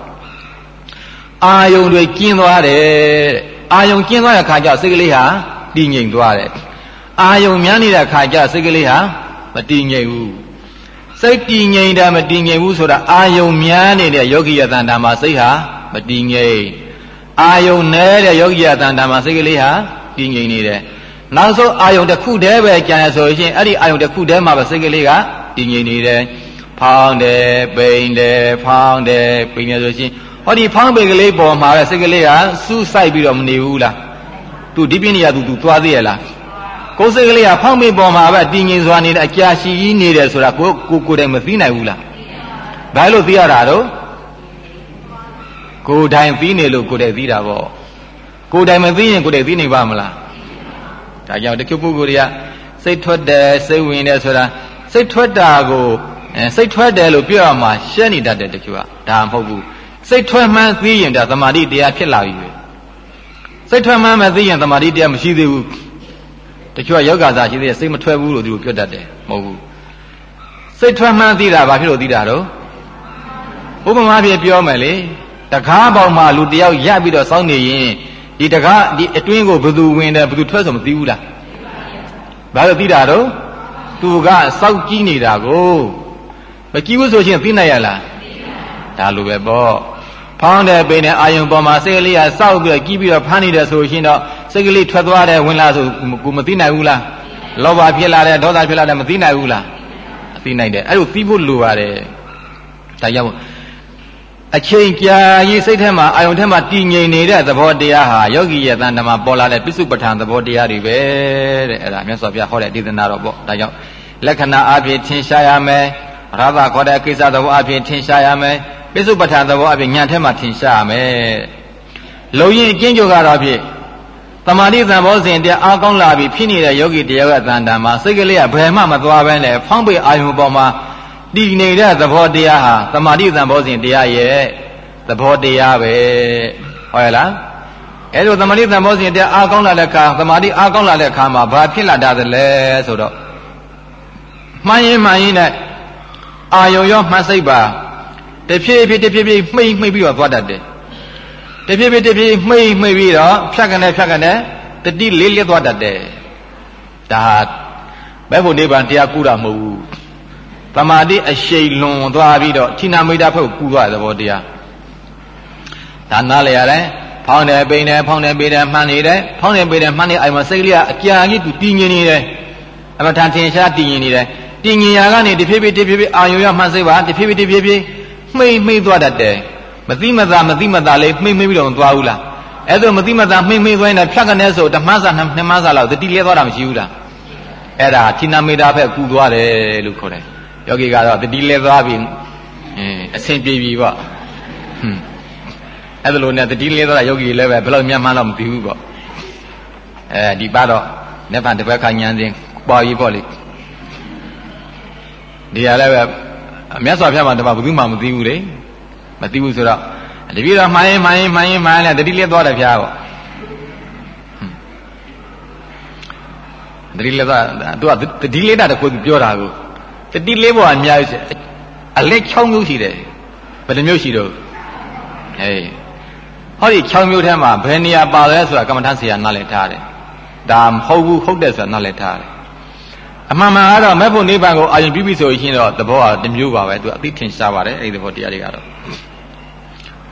အာယုံတွေကျင်းသွားတယ်အာယုံကျင်းသွားတဲ့ခါကျစိတ်ကလေးဟာတည်ငြိမ်သွားတယ်အာယုံများနေတဲ့ခါကျစိတ်ကလေးဟာမတည်ငြိမ်ဘူး စိတ်တည်ငြိမ်တာမတည်ငြိမ်ဘူးဆိုတာအာယုံများနေတဲ့ယောဂီယတန်တာမှာစိတ်ဟာမတည်ငြိမ်အာယုံနဲတဲ့ယောဂီယတန်တာမှာစိတ်ကလေးဟာတည်ငြိမ်နေတယ်နောက်ဆုံးအာယုံတစ်ခုတည်းပဲကြံရဆိုရင်အဲ့ဒီအာယုံတစ်ခုတည်းမှာပဲစိတ်ကလေးကတည်ငြိမ်နေတယ်ဖောင်းတယ်ပိန်တယ်ဖောင်းတယ်ပိန်တယ်ဆိုရှင်ဟောဒီဖောင်းပိန်ကလေးပေါ်မှာပဲစိတ်ကလေးကစူးစိုက်ပြီးတော့မနေဘူးလားသူဒီပြင်းနေရသူသူသွားသေးရလား ကိုယ်စိတ်ကလေးကဖောင်းပိန်ပေါ်မှာပဲတည်ငြိမ်စွာနေတယ်အကြာရှိကြီးနေတယ်ဆိုတာကိုကိုကိုယ်တိုင်မသိနိုင်ဘူးလားဘာလို့သိရတာတော့ကိုယ်တိုင်သိနေလို့ကိုယ်တိုင်သိတာပေါ့ကိုယ်တိုင်မသိရင်ကိုယ်တိုင်သိနေပါမလားဒါကြောင့်တချို့ပုဂ္ဂိုလ်တွေကစိတ်ထွက်တယ်စိတ်ဝင်တယ်ဆိုတာစိတ်ထွက်တာကိုစိတ်ထွက်တယ်လို့ပြောရမှာရှင်းနေတတ်တယ်တချို့ကဒါမဟုတ်ဘူးစိတ်ထွက်မှန်းသိရင်ဒါသမာဓိတရားဖြစ်လာပြီပဲစိတ်ထွက်မှန်းမသိရင်သမာဓိတရားမရှိသေးဘူး တချို့ကယောဂါစာရှိသေးတယ်စိတ်မထွက်ဘူးလို့သူတို့ပြောတတ်တယ်မဟုတ်ဘူးစိတ်ထွက်မှန်းသိတာဘာဖြစ်လို့သိတာတော့ဥပမာဖြစ်ပြောမယ်လေတကားပေါင်မှာလူတယောက်ရပ်ပြီးတော့စောင်းနေရင်ဒီတကားဒီအတွင်းကိုဘယ်သူဝင်တယ်ဘယ်သူထွက်ဆိုမသိဘူးလားဘာလို့သိတာတော့သူကစောက်ကြည့်နေတာကိုမကြည့်ဘူးဆိုရှင်သိနိုင်ရလားဒါလိုပဲပေါ့ဖောင်းတဲ့ပိန်တဲ့အာယုံပေါ်မှာစိတ်ကလေးကစောက်ပြီးတော့ကြည့်ပြီးတော့ဖမ်းနေတယ်ဆိုရှင်တော့ စိတ်ကလေးထွက်သွားတယ်ဝင်လာဆိုကိုမသိနိုင်ဘူးလားလောဘဖြစ်လာတယ်ဒေါသဖြစ်လာတယ်မသိနိုင်ဘူးလားအသိနိုင်တယ်အဲ့လိုသိဖို့လိုပါတယ်ဒါကြောင့်အချိန်ကြာရင်စိတ်ထဲမှာအာယုံထဲမှာတည်ငြိမ်နေတဲ့သဘောတရားဟာယောဂီရဲ့တန်တမှာပေါ်လာတဲ့ပိစုပဋ္ဌာန်သဘောတရားတွေပဲတဲ့အဲ့ဒါမြတ်စွာဘုရားဟောတဲ့ဒေသနာတော်ပေါ့ဒါကြောင့်လက္ခဏာအဖြစ်ထင်ရှားရမယ်ရသခေါ်တဲ့ကိစ္စသဘောအဖြစ်ထင်ရှားရမယ်ပိစုပဋ္ဌာန်သဘောအဖြစ်ညာထဲမှာထင်ရှားရမယ်လုံရင်အကျဉ်းချုပ်ကတော့ဖြစ် တမာတိသံဘောစဉ်တရားအားကောင်းလာပြီဖြစ်နေတဲ့ယောဂီတရားရဲ့တန်တမှာစိတ်ကလေးကဘယ်မှမသွားဘဲနဲ့ဖောင်းပိအာယုံပေါ်မှာတည်နေတဲ့သဘောတရားဟာတမာတိသံဘောစဉ်တရားရဲ့သဘောတရားပဲဟုတ်ရဲ့လားအဲလိုတမာတိသံဘောစဉ်တရားအားကောင်းလာတဲ့အခါတမာတိအားကောင်းလာတဲ့အခါမှာဘာဖြစ်လာတာလဲဆိုတော့မှန်ရင်မှန်ရင်နဲ့အာယုံရောမှတ်စိတ်ပါတဖြည်းဖြည်းတဖြည်းဖြည်းမှိတ်မှိတ်ပြီးတော့သွားတတ်တယ် တဖြည်းဖြည်းတဖြည်းမှိတ်မှိတ်ပြီးတော့ဖြတ်ကနေဖြတ်ကနေတတိလေးလေးသွားတတ်တယ်ဒါဘယ်ဖို့နိဗ္ဗာန်တရားကူတာမဟုတ်ဘူးတမာတိအရှိန်လွန်သွားပြီးတော့ဌိနာမိတာဖုတ်ကူသွားတဲ့ဘောတရားဒါနားလေရတယ်ဖောင်းတယ်ပိန်တယ်ဖောင်းတယ်ပိန်တယ်မှန်နေတယ်ဖောင်းတယ်ပိန်တယ်မှန်နေအိမ်မှာစိတ်လေးကအကြာကြီးသူတည်ငြိမ်နေတယ်အမထန်ထင်ရှားတည်ငြိမ်နေတယ်တတင်ငင်ရာကနေတဖြည်းဖြည်းတဖြည်းဖြည်းအာယုံရမှန်စိတ်ပါတဖြည်းဖြည်းတဖြည်းဖြည်းမှိတ်မှိတ်သွားတတ်တယ် မသိမသာမသိမသာလေးမှိတ်မှိတ်ပြီးတော့မသွားဘူးလားအဲ့ဒါမသိမသာမှိတ်မှိတ်သွားရင်ဖြတ်ကနေဆိုဓမ္မစာနှစ်မစာလောက်တတိလဲသွားတာမရှိဘူးလားအဲ့ဒါဌိနမေတာဖက်ကူသွားတယ်လို့ခေါ်တယ်ယောဂီကတော့တတိလဲသွားပြီအင်းအဆင်ပြေပြီပေါ့ဟွန်းအဲ့ဒါလိုနဲ့တတိလဲသွားတာယောဂီလည်းပဲဘယ်လောက်မြန်မှန်းတော့မသိဘူးပေါ့အဲဒီပါတော့နိဗ္ဗာန်တစ်ဘက်ခါဉာဏ်စဉ်ပေါ်ပြီပေါ့လေဒီရလည်းပဲမြတ်စွာဘုရားမှာတပါဘယ်သူမှမသိဘူးလေ မသိဘူးဆိုတော့တပည့်တော်မှိုင်းမှိုင်းမှိုင်းမှိုင်းလဲတတိလေးသွားတယ်ဖျားပေါ့တတိလေးသွားသူကတတိလေးတာတခုပြောတာကိုတတိလေးဘောအများကြီးအလက်6မျိုးရှိတယ်ဘယ်နှမျိုးရှိတော့ဟေးဟောဒီ6မျိုးထဲမှာဘယ်နေရာပါလဲဆိုတာကမ္မထဆရာနားလည်ထားတယ်ဒါမဟုတ်ဘူးဟုတ်တယ်ဆိုတာနားလည်ထားတယ်အမှန်မှန်ကတော့မဲ့ဖို့နိဗ္ဗာန်ကိုအာရုံပြုပြီဆိုရင်တော့သဘောကတစ်မျိုးပါပဲသူအသိထင်ရှားပါတယ်အဲ့ဒီသဘောတရားတွေကတော့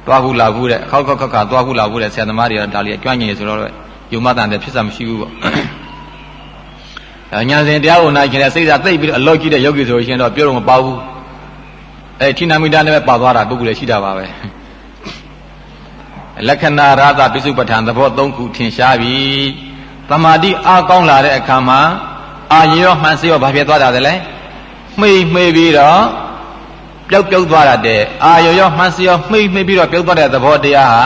သွားခုလာခုတဲ့ခောက်ခောက်ခက်ခါသွားခုလာခုတဲ့ဆရာသမားတွေကဒါလေးကြွညင်ဆိုတော့ယုံမတန်တဲ့ဖြစ်စားမရှိဘူးပေါ့ညာစဉ်တရားကိုနိုင်ကျင်တဲ့စိတ်ဓာတ်သိပ်ပြီးတော့အလောကြီးတဲ့ယောဂီဆိုရင်တော့ပြောတော့မပေါ့ဘူးအဲဌိနာမိတာနဲ့ပဲပါသွားတာပုဂ္ဂိုလ်လည်းရှိတာပါပဲလက္ခဏာရသပိစုပဋ္ဌာန်သဘော၃ခုထင်ရှားပြီသမာဓိအားကောင်းလာတဲ့အခါမှာအာရရောမှန်စေရောဘာဖြစ်သွားတာလဲမှိမှိပြီးတော့ ပျောက်ပျောက်သွားတဲ့အာရရောမှန်စေရောမှိမှိပြီးတော့ပျောက်သွားတဲ့သဘောတရားဟာ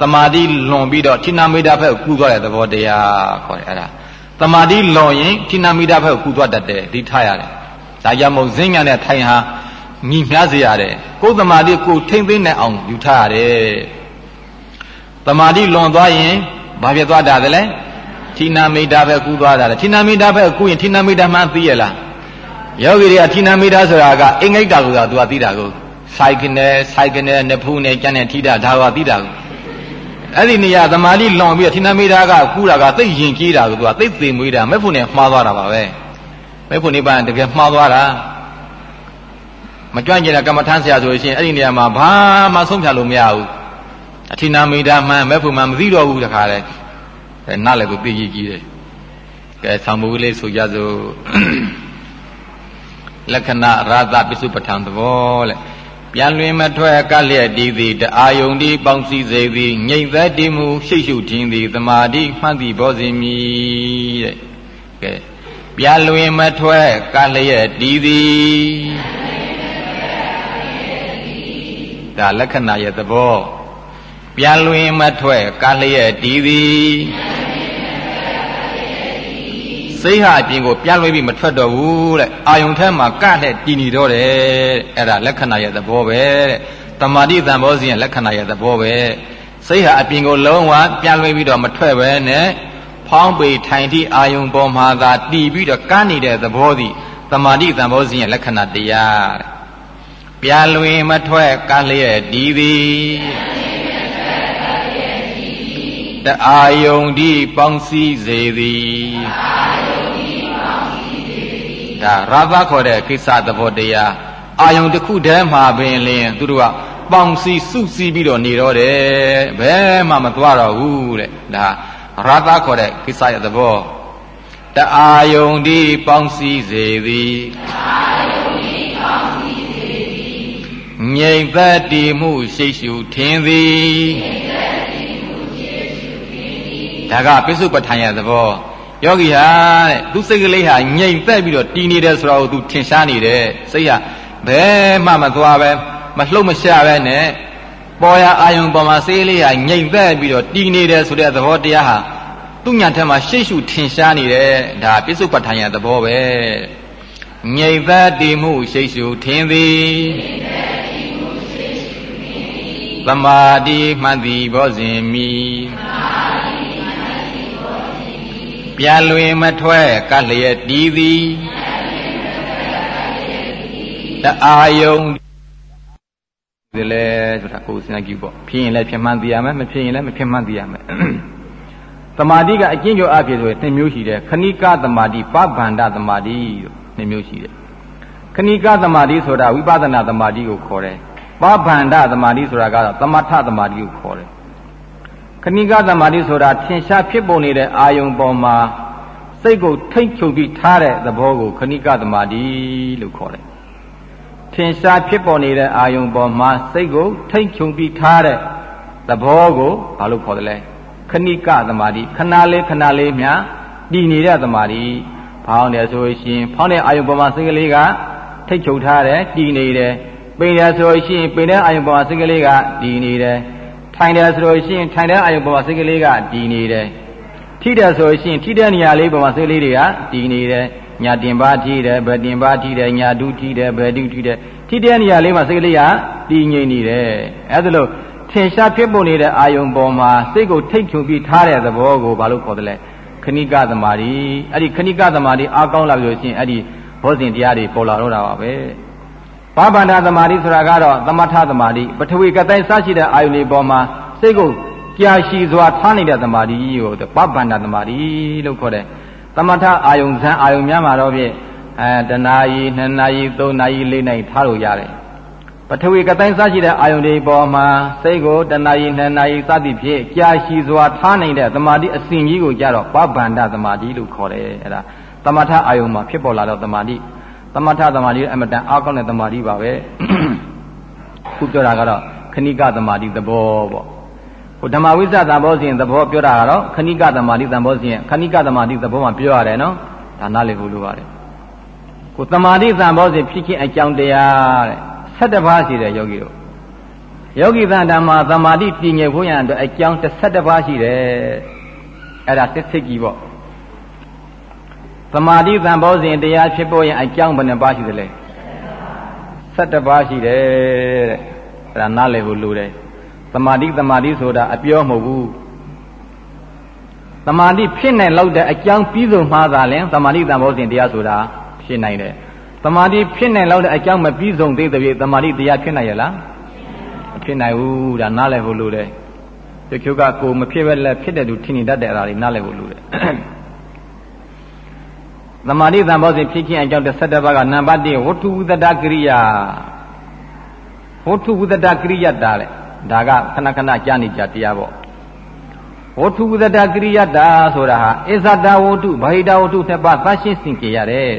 သမာဓိလွန်ပြီးတော့ဌိနာမိတာဘက်ကူသွားတဲ့သဘောတရားခေါ်တယ်အဲ့ဒါသမာဓိလွန်ရင်ဌိနာမိတာဘက်ကူသွားတတ်တယ်ဒီထားရတယ်ဒါကြောင့်မို့ဇင်းညာနဲ့ထိုင်ဟာညီမျှစေရတယ်ကိုယ်သမာဓိကိုထိမ့်သိမ့်နေအောင်ယူထားရတယ်သမာဓိလွန်သွားရင်ဘာဖြစ်သွားတာလဲဌိနာမိတာပဲကူးသွားတာလေဌိနာမိတာပဲကူးရင်ဌိနာမိတာမှသိရလား ယောဂီတွေကဌိနာမိတာဆိုတာကအင်္ဂိတ်တာကိုသာသူကသိတာကိုဆိုင်ကနေဆိုင်ကနေနဖူးနဲ့ကြမ်းနဲ့ထိတာဒါကသိတာကိုအဲ့ဒီနေရာသမာဓိလွန်ပြီးတော့ဌိနာမိတာကကူးတာကသိရင်ကြီးတာကိုသူကသိသိမွေးတာမဲ့ဖို့နဲ့မှားသွားတာပါပဲမဲ့ဖို့နေပါတကယ်မှားသွားတာမကြွန့်ကျင်တဲ့ကမ္မထမ်းဆရာဆိုရင်အဲ့ဒီနေရာမှာဘာမှဆုံးဖြတ်လို့မရဘူးအဌိနာမိတာမှန်မဲ့ဖို့မှမသိတော့ဘူးတခါလဲအဲနားလည်းကိုသိကြီးကြီးတယ်ကဲဆောင်းမှုလေးဆိုကြစို့ လက္ခဏာရာသပစ္စုပ္ပထံသဘောတဲ့ပြန်လွင်မထွက်ကလျက်တည်သည်တအာယုန်ဒီပေါင်းစည်းစေသည်ငြိမ့်သက်တည်မှုရှိရှုထင်းသည်တမာတိမှတ်သည်ဘောဇင်မီတဲ့ကဲပြန်လွင်မထွက်ကလျက်တည်သည်ဒါလက္ခဏာရဲ့သဘောပြန်လွင်မထွက်ကလျက်တည်သည် စိတ်ဟာအပြင်ကိုပြန်လွှဲပြီးမထွက်တော့ဘူးတဲ့အာယုံထဲမှာကနဲ့တည်နေတော့တယ်အဲ့ဒါလက္ခဏာရဲ့သဘောပဲတဲ့တမာတိတန်ဘောဇဉ်ရဲ့လက္ခဏာရဲ့သဘောပဲစိတ်ဟာအပြင်ကိုလုံးဝပြန်လွှဲပြီးတော့မထွက်ပဲနဲ့ဖောင်းပေထိုင်သည့်အာယုံပေါ်မှာသာတည်ပြီးတော့ကန်းနေတဲ့သဘောသည်တမာတိတန်ဘောဇဉ်ရဲ့လက္ခဏာတရားတဲ့ပြန်လွင်မထွက်ကလျက်တည်သည်တအာယုန်ဒီပေါင်းစည်းစေသည် ဒါရသခေါ်တဲ့ကိစ္စသဘောတရားအာယုန်တစ်ခုတည်းမှာပင်လင်သူတို့ကပေါင်းစည်းစုစည်းပြီးတော့နေတော့တယ်ဘယ်မှမသွားတော့ဘူးတဲ့ဒါရသခေါ်တဲ့ကိစ္စရဲ့သဘောတအာယုန်ဒီပေါင်းစည်းစေသည်ငြိမ်သက်တည်မှုရှိရှုထင်သည်ဒါကပိစုပ္ပထန်ရဲ့သဘော ယောဂီဟာတဲ့သူစိတ်ကလေးဟာငြိမ်သက်ပြီးတော့တည်နေတယ်ဆိုတော့သူထင်ရှားနေတယ်စိတ်ဟာဘယ်မှမသွားပဲမလှုပ်မရှားပဲနဲ့ပေါ်ရအာယုံပေါ်မှာစိတ်လေးဟာငြိမ်သက်ပြီးတော့တည်နေတယ်ဆိုတဲ့သဘောတရားဟာသူညာထက်မှာရှေ့ရှုထင်ရှားနေတယ်ဒါပိစုပ္ပထန်ရဲ့သဘောပဲငြိမ်သက်တည်မှုရှေ့ရှုထင်သည်သမာဓိမှန်သည်ဘောဇင်မီသမာ ပြန်လွင်မထွဲကလျက်တည်သည်တအာယုံဒီလေဆိုတာကိုယ်စဉ်းကြည့်ပေါ့ဖြစ်ရင်လည်းဖြစ်မှန်းသိရမယ်မဖြစ်ရင်လည်းမဖြစ်မှန်းသိရမယ်သမာဓိကအကျဉ်းချုပ်အဖြစ်ဆိုရင်နှစ်မျိုးရှိတယ်ခဏိကသမာဓိပဗန္ဒသမာဓိလို့နှစ်မျိုးရှိတယ်ခဏိကသမာဓိဆိုတာဝိပဿနာသမာဓိကိုခေါ်တယ်ပဗန္ဒသမာဓိဆိုတာကတော့သမထသမာဓိကိုခေါ်တယ် ခဏိကသမာဓိဆိုတာထင်ရှားဖြစ်ပေါ်နေတဲ့အာယုံပေါ်မှာစိတ်ကိုထိမ့်ချုပ်ပြီးထားတဲ့သဘောကိုခဏိကသမာဓိလို့ခေါ်တယ်ထင်ရှားဖြစ်ပေါ်နေတဲ့အာယုံပေါ်မှာစိတ်ကိုထိမ့်ချုပ်ပြီးထားတဲ့သဘောကိုဘာလို့ခေါ်တယ်လဲခဏိကသမာဓိခဏလေးခဏလေးများတည်နေတဲ့သမာဓိဖောင်းတယ်ဆိုရှင်ဖောင်းတဲ့အာယုံပေါ်မှာစိတ်ကလေးကထိတ်ချုပ်ထားတယ်တည်နေတယ်ပိန်တယ်ဆိုရှင်ပိန်တဲ့အာယုံပေါ်မှာစိတ်ကလေးကတည်နေတယ် ထိုင်တယ်ဆိုလို့ရှိရင်ထိုင်တဲ့အာယုပေါ်မှာစိတ်ကလေးကတည်နေတယ်ထိတယ်ဆိုလို့ရှိရင်ထိတဲ့နေရာလေးပေါ်မှာစိတ်ကလေးတွေကတည်နေတယ်ညာတင်ပါထိတယ်ဘယ်တင်ပါထိတယ်ညာဒုထိတယ်ဘယ်ဒုထိတယ်ထိတဲ့နေရာလေးမှာစိတ်ကလေးကတည်ငြိမ်နေတယ်အဲဒါလို့ထင်ရှားဖြစ်ပေါ်နေတဲ့အာယုံပေါ်မှာစိတ်ကိုထိတ်ချုံပြီးထားတဲ့သဘောကိုဘာလို့ခေါ်တယ်လဲခဏိကသမารီအဲ့ဒီခဏိကသမารီအားကောင်းလာပြီလို့ရှိရင်အဲ့ဒီဘောဇင်တရားတွေပေါ်လာတော့တာပါပဲ ဘာဗန္ဒသမာဓိဆိုတာကတော့သမထသမာဓိပထဝီကတိုင်းစရှိတဲ့အာယုန်လေးပေါ်မှာစိတ်ကိုကြာရှည်စွာထားနေတဲ့သမာဓိကိုဘာဗန္ဒသမာဓိလို့ခေါ်တယ်သမထအာယုန်ဇံအာယုန်များမှာတော့ဖြင့်အဲတနာရီနှစ်နာရီသုံးနာရီလေးနာရီထားလို့ရတယ်ပထဝီကတိုင်းစရှိတဲ့အာယုန်တွေပေါ်မှာစိတ်ကိုတဏှာရီနှစ်နာရီစသည်ဖြင့်ကြာရှည်စွာထားနေတဲ့သမာဓိအစဉ်ကြီးကိုကြတော့ပဗ္ဗန္ဒသမာဓိလို့ခေါ်တယ်အဲဒါသမထအာယုန်မှာဖြစ်ပေါ်လာတော့သမာဓိ သမထသမာဓိအမတန်အားကောင်းတဲ့သမာဓိပါပဲခုပြောတာကတော့ခဏိကသမာဓိသဘောပေါ့ဟိုဓမ္မဝိဇ္ဇသဘောစဉ်သဘောပြောတာကတော့ခဏိကသမာဓိသဘောစဉ်ခဏိကသမာဓိသဘောမှာပြောရတယ်နော်ဒါနားလည်ဖို့လိုပါတယ်ကိုသမာဓိသဘောစဉ်ဖြစ်ခြင်းအကြောင်းတရားတဲ့7ပါးရှိတယ်ယောဂီတို့ယောဂီသံဓမ္မာသမာဓိပြည့်ငြိမ်ဖို့ရန်အတွက်အကြောင်း17ပါးရှိတယ်အဲ့ဒါတစ်စိတ်ကြီးပေါ့ သမာဓိသံဘောဇဉ်တရားဖြစ်ဖို့ရန်အကြောင်းဘယ်နှပါးရှိသလဲ17ပါးရှိတယ်တဲ့အဲ့ဒါနားလည်ဖို့လိုတယ်သမာဓိသမာဓိဆိုတာအပြောမဟုတ်ဘူးသမာဓိဖြစ်နိုင်လောက်တဲ့အကြောင်းပြီးဆုံးမှားတာလဲသမာဓိသံဘောဇဉ်တရားဆိုတာဖြစ်နိုင်တယ်သမာဓိဖြစ်နိုင်လောက်တဲ့အကြောင်းမပြီးဆုံးသေးတဲ့ပြေသမာဓိတရားဖြစ်နိုင်ရလားမဖြစ်နိုင်ဘူးဒါနားလည်ဖို့လိုတယ်တချို့ကကိုမဖြစ်ပဲလက်ဖြစ်တဲ့သူထင်နေတတ်တဲ့အရာတွေနားလည်ဖို့လိုတယ် သမာဓိသံဘောစဉ်ဖြစ်ခြင်းအကြောင်း17ပါးကနံပါတ်1ဝတ္ထုဝုဒ္ဒကရိယာဝတ္ထုဝုဒ္ဒကရိယတာလေဒါကခဏခဏကြားနေကြတရားပေါ့ဝတ္ထုဝုဒ္ဒကရိယတာဆိုတာဟာအစ္ဆဒဝတ္ထုဗဟိတဝတ္ထုနှစ်ပါးသရှင်းစင်ကြရတယ်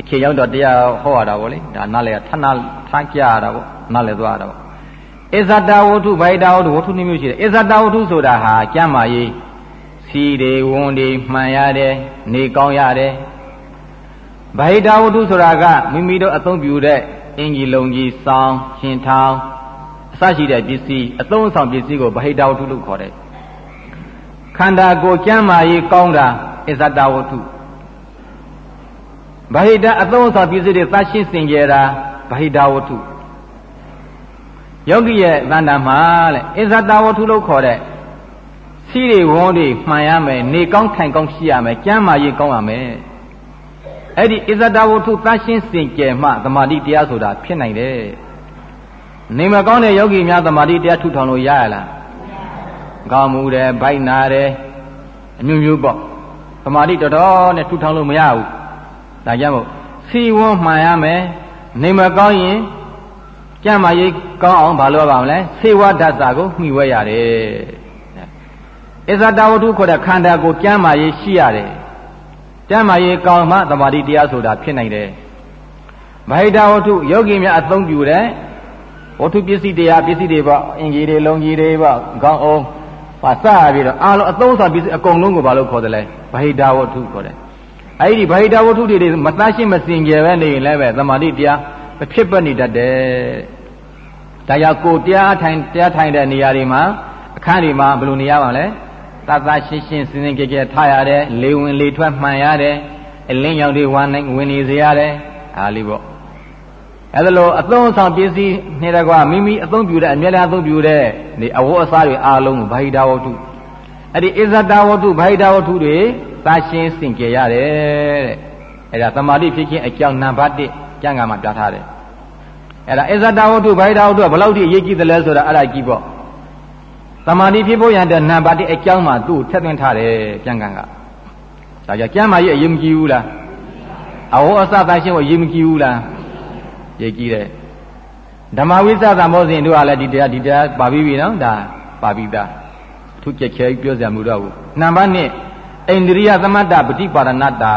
အခေရောက်တော့တရားဟောရတာဗောလေဒါနားလေထနာထားကြရတာဗောနားလေသွားရတာဗောအစ္ဆတဝတ္ထုဗိဒာဝတ္ထုဝတ္ထုနှမျိုးရှိတယ်အစ္ဆတဝတ္ထုဆိုတာဟာကျမ်းမာရေး စီတွေဝန်တွေမှန်ရတယ်နေကောင်းရတယ်ဗိဒာဝတ္ထုဆိုတာကမိမိတို့အသုံးပြုတဲ့အင်ကြီးလုံးကြီးစောင်းရှင်ထောင်အစရှိတဲ့ပစ္စည်းအသုံးဆောင်ပစ္စည်းကိုဗဟိတဝတ္ထုလို့ခေါ်တယ်ခန္ဓာကိုယ်ကျမ်းမာရေးကောင်းတာအစ္ဆတဝတ္ထုဗဟိတအသုံးဆောင်ပစ္စည်းတွေသတ်ရှင်းစင်ကြတာဗဟိတဝတ္ထုယောဂီရဲ့သန္တာမှာလေအစ္ဆတဝတ္ထုလို့ခေါ်တဲ့ စီးတွေဝန်းတွေမှန်ရမယ်နေကောင်းထိုင်ကောင်းရှိရမယ်ကျမ်းမာရေးကောင်းရမယ်အဲ့ဒီအစ္ဆတဝတ္ထုသတ်ရှင်းစင်ကြယ်မှသမာဓိတရားဆိုတာဖြစ်နိုင်တယ်နေမကောင်းတဲ့ယောဂီများသမာဓိတရားထူထောင်လို့ရရလားကောင်းမှုတယ်ဗိုက်နာတယ်အမျိုးမျိုးပေါ့သမာဓိတော်တော်နဲ့ထူထောင်လို့မရဘူးဒါကြောင့်မို့စီဝန်းမှန်ရမယ်နေမကောင်းရင်ကြံ့မာရေးကောင်းအောင်ဘာလို့ပါမလဲစေဝဓာတ်စာကိုမှီဝဲရတယ် အစ္ဆတဝတ္ထုခေါ်တဲ့ခန္ဓာကိုကြံ့မာရေးရှိရတယ်ကြံ့မာရေးကောင်းမှသမာဓိတရားဆိုတာဖြစ်နိုင်တယ်ဗဟိတဝတ္ထုယောဂီများအသုံးပြုတဲ့ဝတ္ထုပစ္စည်းတရားပစ္စည်းတွေပေါ့အင်ကြီးတွေလုံးကြီးတွေပေါ့ခေါင်းအောင်ပါစပြီးတော့အားလုံးအသုံးဆောင်ပစ္စည်းအကုန်လုံးကိုဘာလို့ခေါ်တယ်လဲဗဟိတဝတ္ထုခေါ်တယ်အဲ့ဒီဗဟိတဝတ္ထုတွေမသားရှင်းမစင်ကြယ်ပဲနေရင်လည်းပဲသမာဓိတရားမဖြစ်ပတ်နေတတ်တယ်။ဒါကြောင့်ကိုတရားထိုင်တရားထိုင်တဲ့နေရာတွေမှာအခန်းတွေမှာဘယ်လိုနေရပါလဲ။ တသရှင်းရှင်းစင်စင်ကြယ်ကြယ်ထားရတယ်။လေဝင်လေထွက်မှန်ရတယ်။အလင်းရောင်တွေဝမ်းနိုင်ဝင်နေစေရတယ်။အားလေးပေါ့။အဲဒါလိုအသုံးဆောင်ပစ္စည်းနဲ့တကွာမိမိအသုံးပြုတဲ့အမြဲတမ်းအသုံးပြုတဲ့ဒီအဝတ်အစားတွေအားလုံးကိုဗဟိတဝတ္ထုအဲ့ဒီအစ္ဆတဝတ္ထုဗဟိတဝတ္ထုတွေသာရှင်းစင်ကြယ်ရတယ်တဲ့အဲ့ဒါသမာဓိဖြစ်ခြင်းအကြောင်းနံပါတ်1ကျမ်းဂန်မှာပြထားတယ်အဲ့ဒါအစ္ဆတဝတ္ထုဗိဓာဝတ္ထုကဘယ်လောက်ထိအရေးကြီးသလဲဆိုတာအဲ့ဒါကြည့်ပေါ့ သမာဓိဖြစ်ဖို့ရတဲ့နံပါတ်1အကြောင်းမှာသူ့ထက်သွင်းထားတယ်ကျမ်းဂန်ကဒါကြောင့်ကျမ်းမာရေးအရေးမကြီးဘူးလားအဝအစသာရှင်းဖို့အရေးမကြီးဘူးလားရေးကြီးတယ်ဓမ္မဝိသသမောစဉ်တို့ကလည်းဒီတရားဒီတရားပါပြီးပြီနော်ဒါပါပြီးသားသူကြက်ခဲပြောစရာမလိုတော့ဘူးနံပါတ်1အိန္ဒိယသမတ္တပฏิပါဒနာတာ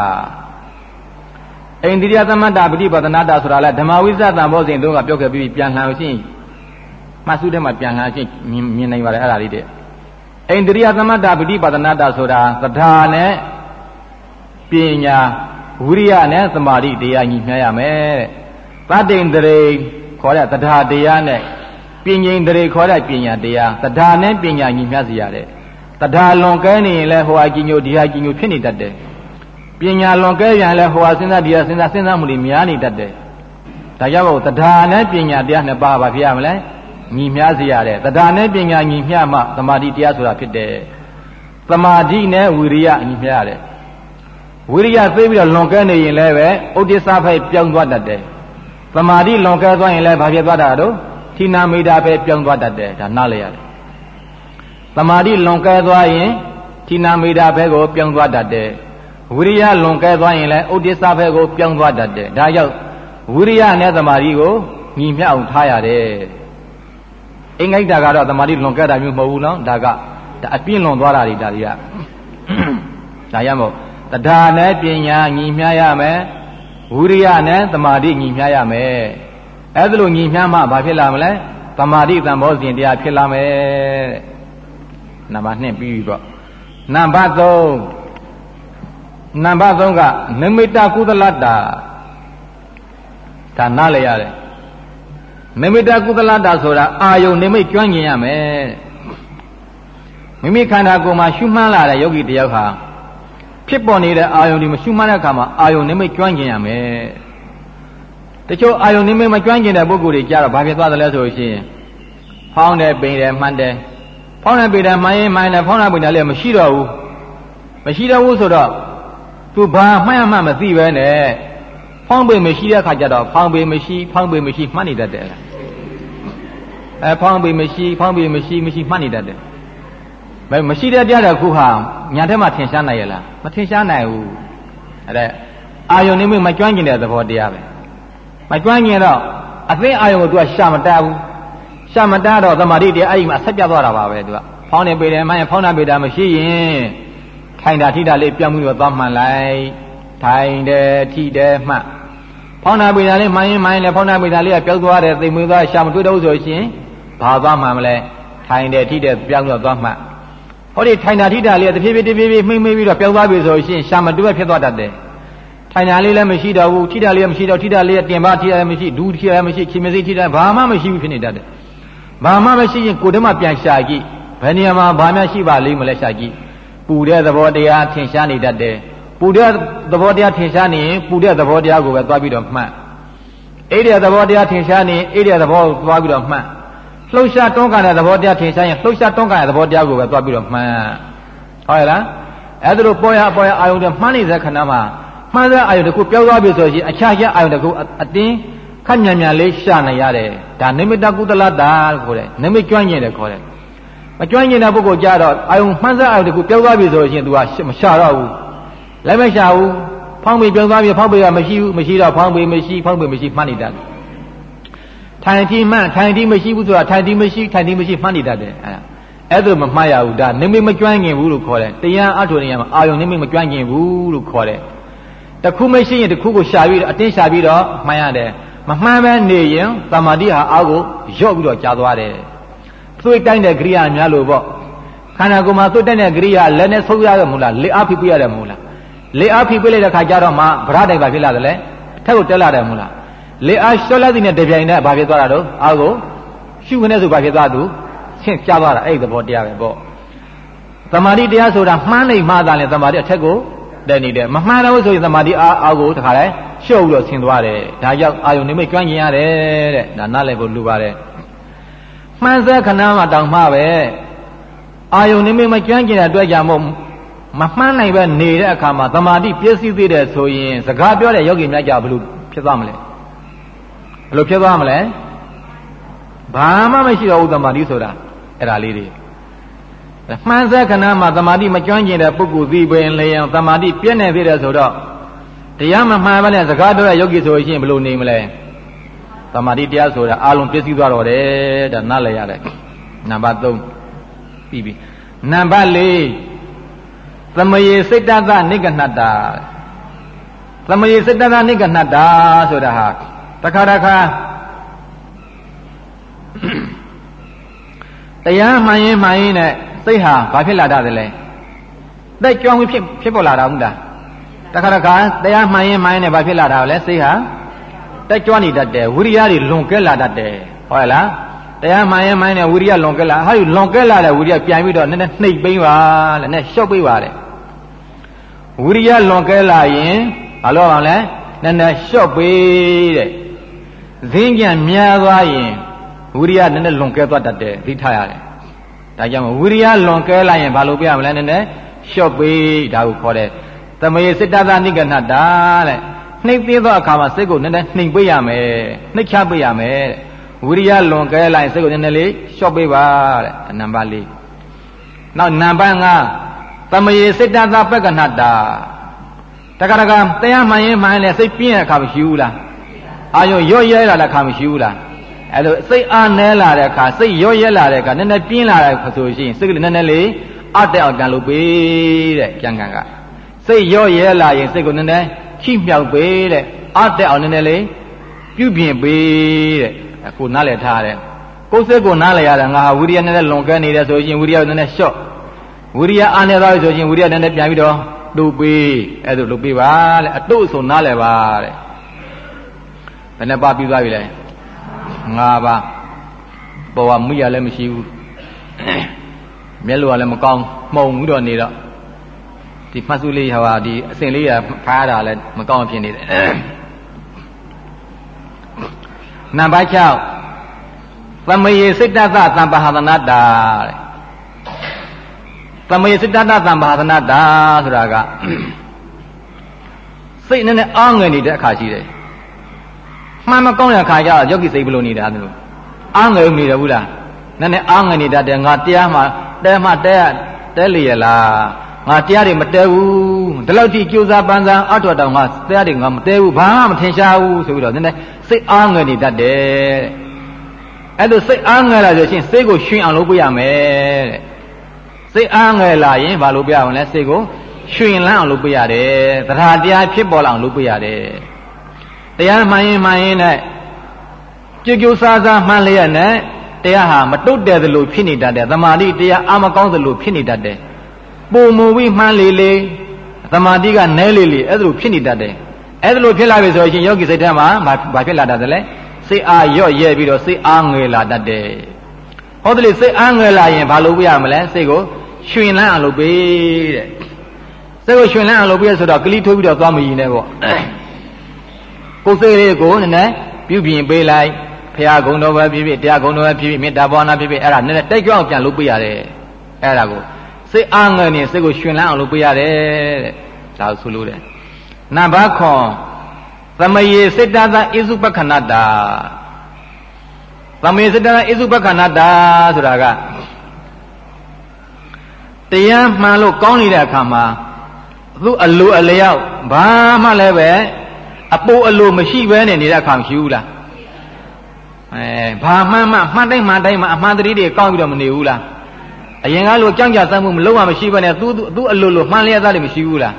အိန္ဒိယသမတ္တပฏิပါဒနာတာဆိုတာလဲဓမ္မဝိဇ္ဇတံဘောဇဉ်တို့ကပြောခဲ့ပြီးပြန်လှန်လို့ရှိရင် မှတ်စုထဲမှာပြန်လှန်ချင်းမြင်နိုင်ပါတယ်အဲ့ဒါလေးတဲ့အိန္ဒိယသမတ္တပฏิပါဒနာတာဆိုတာသဒ္ဓါနဲ့ပညာဝိရိယနဲ့သမာဓိတရားညီမျှရမယ်တဲ့တတ္တိန်တရေခေါ်တဲ့သဒ္ဓါတရားနဲ့ပညာင်တရေခေါ်တဲ့ပညာတရားသဒ္ဓါနဲ့ပညာညီမျှစီရတဲ့သဒ္ဓါလွန်ကဲနေရင်လည်းဟိုဟာကြီးညိုဒီဟာကြီးညိုဖြစ်နေတတ်တယ်ပညာလွန်ကဲပြန်လဲဟိုဟာစဉ်းစားဒီဟာစဉ်းစားစဉ်းစားမှုတွေများနေတတ်တယ်ဒါကြောင့်မို့တရားနဲ့ပညာတရားနှစ်ပါးဘာဖြစ်ရမလဲ ညီမျှစေရတဲ့တရားနဲ့ပညာညီမျှမှသမာဓိတရားဆိုတာဖြစ်တယ်သမာဓိနဲ့ဝိရိယညီမျှရတယ်ဝိရိယသိပြီးတော့လွန်ကဲနေရင်လည်းပဲဥဒိစ္စဖိုက်ပြောင်းသွားတတ်တယ်သမာဓိလွန်ကဲသွားရင်လည်းဘာဖြစ်သွားတာတော့ဌိနာမိတာပဲပြောင်းသွားတတ်တယ်ဒါနားလည်ရတယ်သမာဓိလွန်ကဲသွားရင်ဌိနာမိတာဘဲကိုပြောင်းသွားတတ်တယ်ဝိရိယလွန်ကဲသွားရင်လည်းဥဒိစ္စဘက်ကိုပြောင်းသွားတတ်တယ်ဒါကြောင့်ဝိရိယနဲ့သမာဓိကိုညီမျှအောင်ထားရတယ် အင်္ဂိတ်တာကတော့သမာဓိလွန်ကဲတာမျိုးမဟုတ်ဘူးနော်ဒါကဒါအပြင်းလွန်သွားတာတွေဒါတွေကဒါရမို့တရားနဲ့ပညာညီမျှရမယ်ဝိရိယနဲ့သမာဓိညီမျှရမယ်အဲ့ဒါလိုညီမျှမှဘာဖြစ်လာမလဲသမာဓိသံဘောဇဉ်တရားဖြစ်လာမယ်နံပါတ်2ပြီးပြီပေါ့နံပါတ်3နံပါတ်3ကနမိတကုသလတ္တာဒါနားလည်ရတယ် နမိတကုသလတ္တာဆိုတာအာယုန်နိမိတ်ကျွမ်းကျင်ရမယ်မိမိခန္ဓာကိုယ်မှာရှုမှန်းလာတဲ့ယောဂီတယောက်ဟာဖြစ်ပေါ်နေတဲ့အာယုန်ဒီမရှုမှန်းတဲ့အခါမှာအာယုန်နိမိတ်ကျွမ်းကျင်ရမယ်တချို့အာယုန်နိမိတ်မကျွမ်းကျင်တဲ့ပုဂ္ဂိုလ်တွေကြတော့ဘာဖြစ်သွားသလဲဆိုလို့ရှိရင်ဖောင်းတယ်ပိန်တယ်မှန်တယ်ဖောင်းတယ်ပိန်တယ်မှန်ရင်မှန်တယ်ဖောင်းတယ်ပိန်တယ်လည်းမရှိတော့ဘူးမရှိတော့ဘူးဆိုတော့သူဘာမှတ်မှမသိပဲနဲ့ ဖောင်းပေမရှိတဲ့ခါကျတော့ဖောင်းပေမရှိဖောင်းပေမရှိမှတ်နေတတ်တယ်အဲဖောင်းပေမရှိဖောင်းပေမရှိမရှိမှတ်နေတတ်တယ်ဘယ်မရှိတဲ့တရားတစ်ခုဟာညာထဲမှာထင်ရှားနိုင်ရလားမထင်ရှားနိုင်ဘူးအဲ့ဒါအာယုန်နေမကျွမ်းကျင်တဲ့သဘောတရားပဲမကျွမ်းကျင်တော့အသိအာယုန်ကို तू ကရှာမတတ်ဘူးရှာမတတ်တော့သမာဓိတရားအဲ့ဒီမှာဆက်ပြတ်သွားတာပါပဲ तू ကဖောင်းနေပေတယ်မှရင်ဖောင်းတာပေတာမရှိရင်ထိုင်တာထိတာလေးပြောင်းပြီးတော့သွားမှန်လိုက်ထိုင်တယ်ထိတယ်မှတ် ဖောင်းတာပိတာလေးမှန်ရင်မှန်ရင်လည်းဖောင်းတာပိတာလေးကပြောင်းသွားတယ်သိမ်မွေးသွားရှာမတွေ့တော့ဆိုရှင်ဘာသွားမှန်မလဲထိုင်တယ်ထိတယ်ပြောင်းတော့သွားမှတ်ဟောဒီထိုင်တာထိတာလေးကတဖြည်းဖြည်းတဖြည်းဖြည်းမှိမ့်မှိမ့်ပြီးတော့ပြောင်းသွားပြီဆိုရှင်ရှာမတွေ့ဖြစ်သွားတတ်တယ်ထိုင်တာလေးလည်းမရှိတော့ဘူးထိတာလေးလည်းမရှိတော့ထိတာလေးကတင်ပါထိတာလည်းမရှိဒူးထိတာလည်းမရှိခင်မစိထိတာဘာမှမရှိဘူးဖြစ်နေတတ်တယ်ဘာမှမရှိရင်ကိုယ်တည်းမှပြန်ရှာကြည့်ဘယ်နေရာမှာဘာမှရှိပါလိမ့်မလဲရှာကြည့်ပူတဲ့သဘောတရားထင်ရှားနေတတ်တယ်ပူ တဲ့သဘောတရားထင်ရှားနေရင်ပူတဲ့သဘောတရားကိုပဲသွားပြီးတော့မှတ်အိတဲ့သဘောတရားထင်ရှားနေအိတဲ့သဘောကိုသွားပြီးတော့မှတ်လှုပ်ရှားတွန်းကန်တဲ့သဘောတရားထင်ရှားရင်လှုပ်ရှားတွန်းကန်တဲ့သဘောတရားကိုပဲသွားပြီးတော့မှတ်ဟုတ်ရဲ့လားအဲ့ဒါလိုပေါ်ရပေါ်ရအာယုန်တွေမှန်းနေတဲ့ခဏမှာမှန်းတဲ့အာယုန်တစ်ခုပြောင်းသွားပြီဆိုရင်အခြားခြားအာယုန်တစ်ခုအတင်းခက်မြန်မြန်လေးရှာနေရတယ်ဒါနိမိတကုသလတာခေါ်တယ်နိမိတ်ကျွမ်းကျင်တယ်ခေါ်တယ်မကျွမ်းကျင်တဲ့ပုဂ္ဂိုလ်ကြတော့အာယုံမှန်းစားအာယုံတခုပြောင်းသွားပြီဆိုလို့ရှိရင် तू ကမရှာတော့ဘူး လည်းမရှာဘူးဖောင်းပေပြောင်းသွားပြီဖောင်းပေကမရှိဘူးမရှိတော့ဖောင်းပေမရှိဖောင်းပေမရှိမှတ်နေတတ်တယ်ထိုင်တိမှန်ထိုင်တိမရှိဘူးဆိုတာထိုင်တိမရှိထိုင်တိမရှိမှတ်နေတတ်တယ်အဲအဲ့ဒါမမှတ်ရဘူးဒါနိမိတ်မကျွမ်းကျင်ဘူးလို့ခေါ်တယ်တရားအထုနေရမှာအာယုံနိမိတ်မကျွမ်းကျင်ဘူးလို့ခေါ်တယ်တခုမရှိရင်တခုကိုရှာပြီးတော့အတင်းရှာပြီးတော့မှန်ရတယ်မမှန်ပဲနေရင်သမာဓိဟာအာကိုရော့ပြီးတော့ကြာသွားတယ်သွေးတိုင်းတဲ့ကရိယာများလို့ပေါ့ခန္ဓာကိုယ်မှာသွေးတိုင်းတဲ့ကရိယာလက်နဲ့ဆုပ်ရရမို့လားလက်အားဖိပြရတယ်မို့လား လက်အားဖိပြလိုက်တဲ့ခါကျတော့မှဗရတိုင်ပါဖြစ်လာတယ်လေထက်ကိုတက်လာတယ်မို့လားလက်အားလျှော့လိုက်တဲ့တပြိုင်တည်းဘာဖြစ်သွားတာတော့အာကိုရှုခနဲ့ဆိုဘာဖြစ်သွားသူဆင့်ပြသွားတာအဲ့ဒီသဘောတရားပဲပေါ့သမာဓိတရားဆိုတာမှန်းနိုင်မှသာလဲသမာဓိအထက်ကိုတက်နေတယ်မမှန်တော့ဆိုရင်သမာဓိအားအားကိုတခါလဲရှုပ်ပြီးတော့ဆင်းသွားတယ်ဒါကြောင့်အာယုန်နိမိတ်ကျွမ်းကျင်ရတယ်တဲ့ဒါနားလည်ဖို့လိုပါတယ်မှန်စဲခဏမှတောင်မှပဲအာယုန်နိမိတ်မကျွမ်းကျင်တဲ့အတွက်ကြောင့်မို့ မမှန်းနိုင်ပဲနေတဲ့အခါမှာသမာဓိပြည့်စည်သေးတယ်ဆိုရင်စကားပြောတဲ့ယောဂီများကြဘယ်လိုဖြစ်သွားမလဲဘယ်လိုဖြစ်သွားမလဲဘာမှမရှိတော့ဘူးသမာဓိဆိုတာအဲ့ဒါလေးတွေမှန်စဲခဏမှာသမာဓိမကျွမ်းကျင်တဲ့ပုဂ္ဂိုလ်သိပင်လျင်သမာဓိပြည့်နေသေးတယ်ဆိုတော့တရားမမှန်ဘဲနဲ့စကားပြောတဲ့ယောဂီဆိုရင်ဘယ်လိုနေမလဲသမာဓိတရားဆိုတာအလုံးပြည့်စည်သွားတော့တယ်ဒါနားလည်ရတယ်နံပါတ်3ပြီးပြီနံပါတ်4 သမယေစိတ်တသနိကနတ္တာသမယေစိတ်တသနိကနတ္တာဆိုတာဟာတခါတခါတရားမှန်ရင်မှန်ရင်နဲ့စိတ်ဟာဘာဖြစ်လာတတ်တယ်လဲသက်ကြောင်းဖြစ်ဖြစ်ပေါ်လာတာဟုတ်လားတခါတခါတရားမှန်ရင်မှန်ရင်နဲ့ဘာဖြစ်လာတာလဲစိတ်ဟာတက်ကြွနေတတ်တယ်ဝိရိယတွေလွန်ကဲလာတတ်တယ်ဟုတ်ရဲ့လားတရားမှန်ရင်မှန်ရင်ဝိရိယလွန်ကဲလာဟာဒီလွန်ကဲလာတဲ့ဝိရိယပြန်ပြီးတော့နည်းနည်းနှိပ်ပိမ့်ပါလေနဲ့ရှော့ပိမ့်ပါလေ ဝိရိယလွန်ကဲလာရင်ဘာလို့အောင်လဲနည်းနည်းရှော့ပိတဲ့ဈင်းကြံများသွားရင်ဝိရိယနည်းနည်းလွန်ကဲသွားတတ်တယ်သိထားရတယ်ဒါကြောင့်ဝိရိယလွန်ကဲလာရင်ဘာလို့ပြရမလဲနည်းနည်းရှော့ပိဒါကိုခေါ်တယ်သမယေစိတ္တသနိကနတာတဲ့နှိမ့်သေးသောအခါမှာစိတ်ကိုနည်းနည်းနှိမ်ပေးရမယ်နှိမ့်ချပေးရမယ်တဲ့ဝိရိယလွန်ကဲလာရင်စိတ်ကိုနည်းနည်းလေးရှော့ပေးပါတဲ့နံပါတ်၄နောက်နံပါတ်၅ သမယေစိတ္တသပက္ကနတာတက္ကရာကတရားမှန်ရင်မှန်ရင်စိတ်ပြင်းတဲ့အခါမရှိဘူးလားအာယုံရော့ရဲလာတဲ့အခါမရှိဘူးလားအဲ့လိုစိတ်အားနဲလာတဲ့အခါစိတ်ရော့ရဲလာတဲ့အခါနည်းနည်းပြင်းလာတဲ့အခါဆိုရှင်စိတ်ကနည်းနည်းလေးအတက်အောင်တန်လို့ပေးတဲ့ကြံကန်ကစိတ်ရော့ရဲလာရင်စိတ်ကိုနည်းနည်းချိမြောက်ပေးတဲ့အတက်အောင်နည်းနည်းလေးပြုပြင်ပေးတဲ့အခုနားလည်ထားတယ်ကိုယ်စိတ်ကိုနားလည်ရတာငါဟာဝိရိယနဲ့လွန်ကဲနေတယ်ဆိုရင်ဝိရိယကိုနည်းနည်းလျှော့ ဝိရိယအားနေသွားပြီဆိုရင်ဝိရိယနည်းနည်းပြန်ပြီးတော့တူပေးအဲ့ဒါလုပ်ပေးပါတဲ့အတုဆိုနားလည်ပါတဲ့ဘယ်နှပါပြီးသွားပြီလဲ၅ပါးပေါ်ကမိရလည်းမရှိဘူးမျက်လုံးကလည်းမကောင်းမှုံပြီးတော့နေတော့ဒီမှတ်စုလေးဟာဒီအစဉ်လေးကဖားတာလည်းမကောင်းဖြစ်နေတယ်နံပါတ်6သမယေစိတ္တသသံပါဟသနာတာတဲ့သ မယေစိတ္တသသံပါဟသနာတာဆိုတာကစိတ်နဲ့နဲ့အားငယ်နေတဲ့အခါရှိတယ်မှန်မကောင်းတဲ့အခါကျတော့ယောဂီစိတ်ဘလို့နေတာလို့အားငယ်နေတယ်ဘူးလားနည်းနည်းအားငယ်နေတတ်တယ်ငါတရားမှတဲမှတဲတဲလျက်လားငါတရားတွေမတဲဘူးဒီလောက်ထိကြိုးစားပန်းစားအထောက်တောင်ငါတရားတွေငါမတဲဘူးဘာမှမထင်ရှားဘူးဆိုပြီးတော့နည်းနည်းစိတ်အားငယ်နေတတ်တယ်အဲ့လိုစိတ်အားငယ်လာဆိုရှင်စိတ်ကိုရှင်အောင်လုပ်ပြရမယ်တဲ့ စိတ်အားငယ်လာရင်ဘာလုပ်ပြရမလဲစိတ်ကိုရှင်လန်းအောင်လုပ်ပြရတယ်တရားတရားဖြစ်ပေါ်လာအောင်လုပ်ပြရတယ်တရားမှန်ရင်မှန်ရင်နဲ့ကြိုးကြိုးစားစားမှန်လျက်နဲ့တရားဟာမတုတ်တယ်သလိုဖြစ်နေတတ်တယ်သမာဓိတရားအာမကောင်းသလိုဖြစ်နေတတ်တယ်ပုံမူပြီးမှန်းလေလေသမာဓိကနဲလေလေအဲ့ဒါလိုဖြစ်နေတတ်တယ်အဲ့ဒါလိုဖြစ်လာပြီဆိုရင်ယောဂီစိတ်ထဲမှာဘာဖြစ်လာတတ်တယ်လဲစိတ်အားရော့ရဲပြီးတော့စိတ်အားငယ်လာတတ်တယ်ဟောတယ်လေစိတ်အားငယ်လာရင်ဘာလုပ်ပြရမလဲစိတ်ကို ရွှင်လန်းအောင်လုပ်ပေးတဲ့စိတ်ကိုရွှင်လန်းအောင်လုပ်ပေးဆိုတော့ကလိထိုးပြီးတော့သွားမရင်နဲ့ပေါ့ကိုယ်စိတ်လေးကိုနည်းနည်းပြုပြင်ပေးလိုက်ဖရာဂုံတော်ပဲဖြစ်ဖြစ်တရားဂုံတော်ပဲဖြစ်ဖြစ်မေတ္တာဘာဝနာဖြစ်ဖြစ်အဲ့ဒါနည်းနည်းတိတ်ကြောင်ပြန်လုပ်ပေးရတယ်အဲ့ဒါကိုစိတ်အားငယ်နေစိတ်ကိုရှင်လန်းအောင်လုပ်ပေးရတယ်တဲ့ဒါဆိုလို့တယ်နံပါတ်ခွန်သမယေစိတ္တသဣစုပက္ခဏတ္တာသမယေစိတ္တသဣစုပက္ခဏတ္တာဆိုတာက တရားမှန်လို့ကောင်းနေတဲ့အခါမှာသူ့အလိုအလျောက်ဘာမှလည်းပဲအပိုအလိုမရှိဘဲနဲ့နေတဲ့အခါမရှိဘူးလားအဲဘာမှန်မှမှန်တိုင်းမှန်တိုင်းမှအမှန်တည်းတွေကောင်းပြီးတော့မနေဘူးလားအရင်ကလိုကြောင်းကြသမှုမလုံးဝမရှိဘဲနဲ့သူသူအလိုလိုမှန်လျက်သားလည်းမရှိဘူးလား